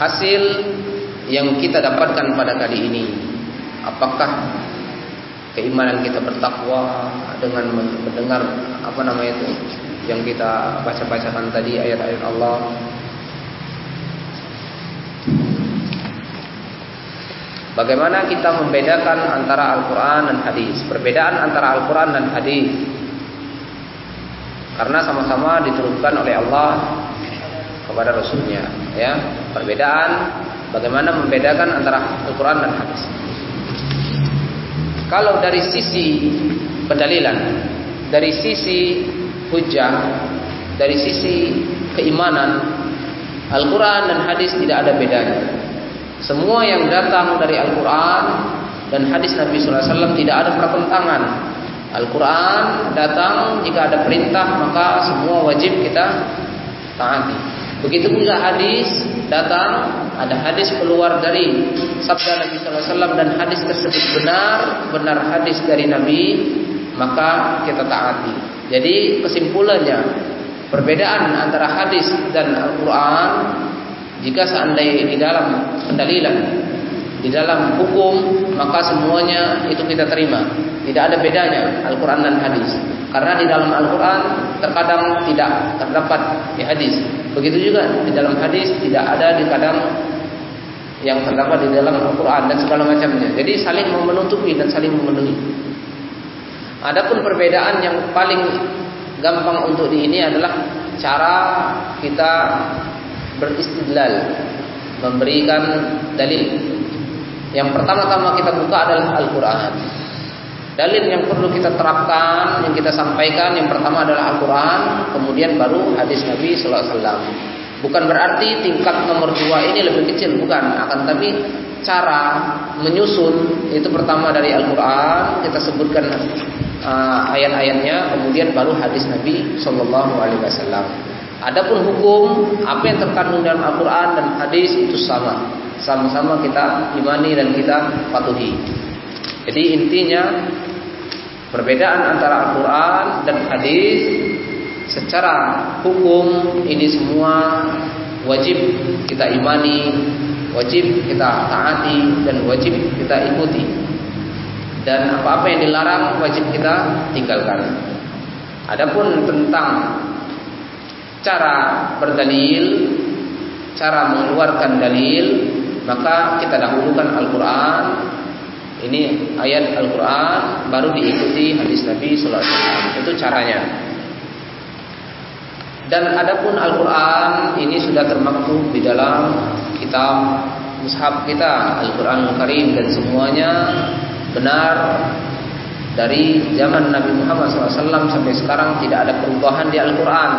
Hasil yang kita dapatkan pada kali ini. Apakah keimanan kita bertakwa dengan mendengar apa namanya itu yang kita baca-bacakan tadi ayat-ayat Allah? Bagaimana kita membedakan antara Al-Quran dan hadis? Perbedaan antara Al-Quran dan hadis. Karena sama-sama diturunkan oleh Allah Kepada Rasulnya ya Perbedaan Bagaimana membedakan antara Al-Quran dan hadis? Kalau dari sisi pendalilan, dari sisi hujah, dari sisi keimanan, Al-Quran dan hadis tidak ada bedanya. Semua yang datang dari Al-Quran dan hadis Nabi SAW tidak ada pertentangan. Al-Quran datang jika ada perintah maka semua wajib kita taati. Begitu juga hadis datang ada hadis keluar dari sabda Nabi SAW dan hadis tersebut benar, benar hadis dari Nabi, maka kita taati. Jadi kesimpulannya perbedaan antara hadis dan Al-Qur'an jika seandainya di dalam pendalilan di dalam hukum maka semuanya itu kita terima. Tidak ada bedanya Al-Quran dan hadis. Karena di dalam Al-Quran terkadang tidak terdapat di hadis. Begitu juga di dalam hadis tidak ada di kadang yang terdapat di dalam Al-Quran dan segala macamnya. Jadi saling menutupi dan saling memenuhi. Adapun perbedaan yang paling gampang untuk di ini adalah cara kita beristidlal, memberikan dalil. Yang pertama-tama kita buka adalah Al-Quran. Dalil yang perlu kita terapkan, yang kita sampaikan, yang pertama adalah Al-Quran, kemudian baru hadis Nabi Wasallam. Bukan berarti tingkat nomor dua ini lebih kecil, bukan. Akan tapi cara menyusun itu pertama dari Al-Quran, kita sebutkan uh, ayat-ayatnya, kemudian baru hadis Nabi Wasallam. Adapun hukum apa yang terkandung dalam Al-Quran dan hadis itu sama, sama-sama kita imani dan kita patuhi. Jadi intinya perbedaan antara Al-Quran dan hadis secara hukum ini semua wajib kita imani, wajib kita taati dan wajib kita ikuti. Dan apa-apa yang dilarang wajib kita tinggalkan. Adapun tentang cara berdalil, cara mengeluarkan dalil, maka kita dahulukan Al-Quran. Ini ayat Al-Quran baru diikuti hadis Nabi Wasallam. Itu caranya. Dan adapun Al-Quran ini sudah termaktub di dalam kitab mushaf kita Al-Quran Al-Karim dan semuanya benar dari zaman Nabi Muhammad SAW sampai sekarang tidak ada perubahan di Al-Quran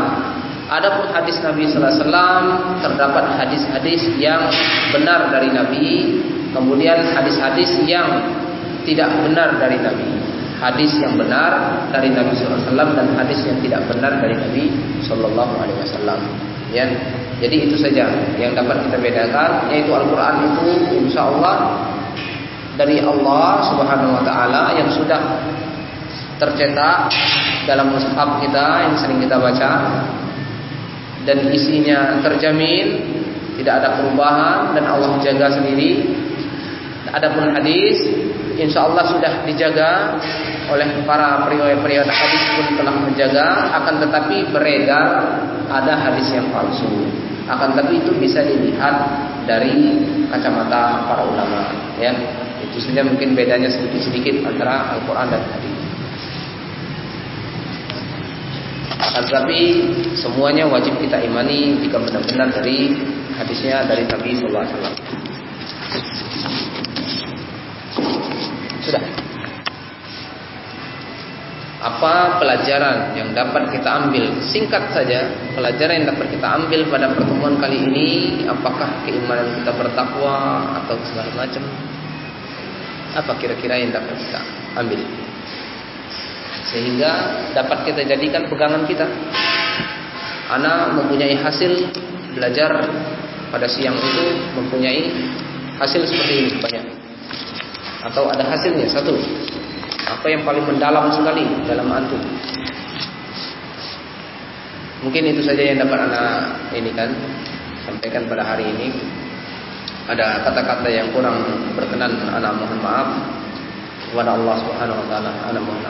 Adapun hadis Nabi sallallahu alaihi wasallam terdapat hadis-hadis yang benar dari Nabi, kemudian hadis-hadis yang tidak benar dari Nabi. Hadis yang benar dari Nabi sallallahu alaihi wasallam dan hadis yang tidak benar dari Nabi sallallahu alaihi wasallam. Ya. Jadi itu saja yang dapat kita bedakan yaitu Al-Qur'an itu insyaallah dari Allah Subhanahu wa taala yang sudah tercetak dalam mushaf kita yang sering kita baca dan isinya terjamin, tidak ada perubahan dan Allah jaga sendiri. Adapun hadis, insya Allah sudah dijaga oleh para periwayat-periwayat hadis pun telah menjaga, akan tetapi beredar ada hadis yang palsu. Akan tetapi itu bisa dilihat dari kacamata para ulama, ya. Itu saja mungkin bedanya sedikit-sedikit antara Al-Quran dan hadis. Tetapi semuanya wajib kita imani jika benar-benar dari hadisnya dari Nabi Wasallam. Sudah. Apa pelajaran yang dapat kita ambil? Singkat saja, pelajaran yang dapat kita ambil pada pertemuan kali ini, apakah keimanan kita bertakwa atau segala macam? Apa kira-kira yang dapat kita ambil? Sehingga dapat kita jadikan pegangan kita. Anak mempunyai hasil belajar pada siang itu mempunyai hasil seperti ini banyak. Atau ada hasilnya satu. Apa yang paling mendalam sekali dalam antum? Mungkin itu saja yang dapat anak ini kan sampaikan pada hari ini. Ada kata-kata yang kurang berkenan anak mohon maaf kepada Allah Subhanahu wa taala. Ana mohon.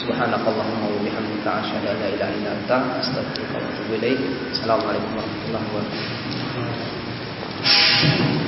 Subhanakallahumma wa bihamdika asyhadu an la ilaha illa anta astaghfiruka wa atubu ilaik. Assalamualaikum warahmatullahi wabarakatuh.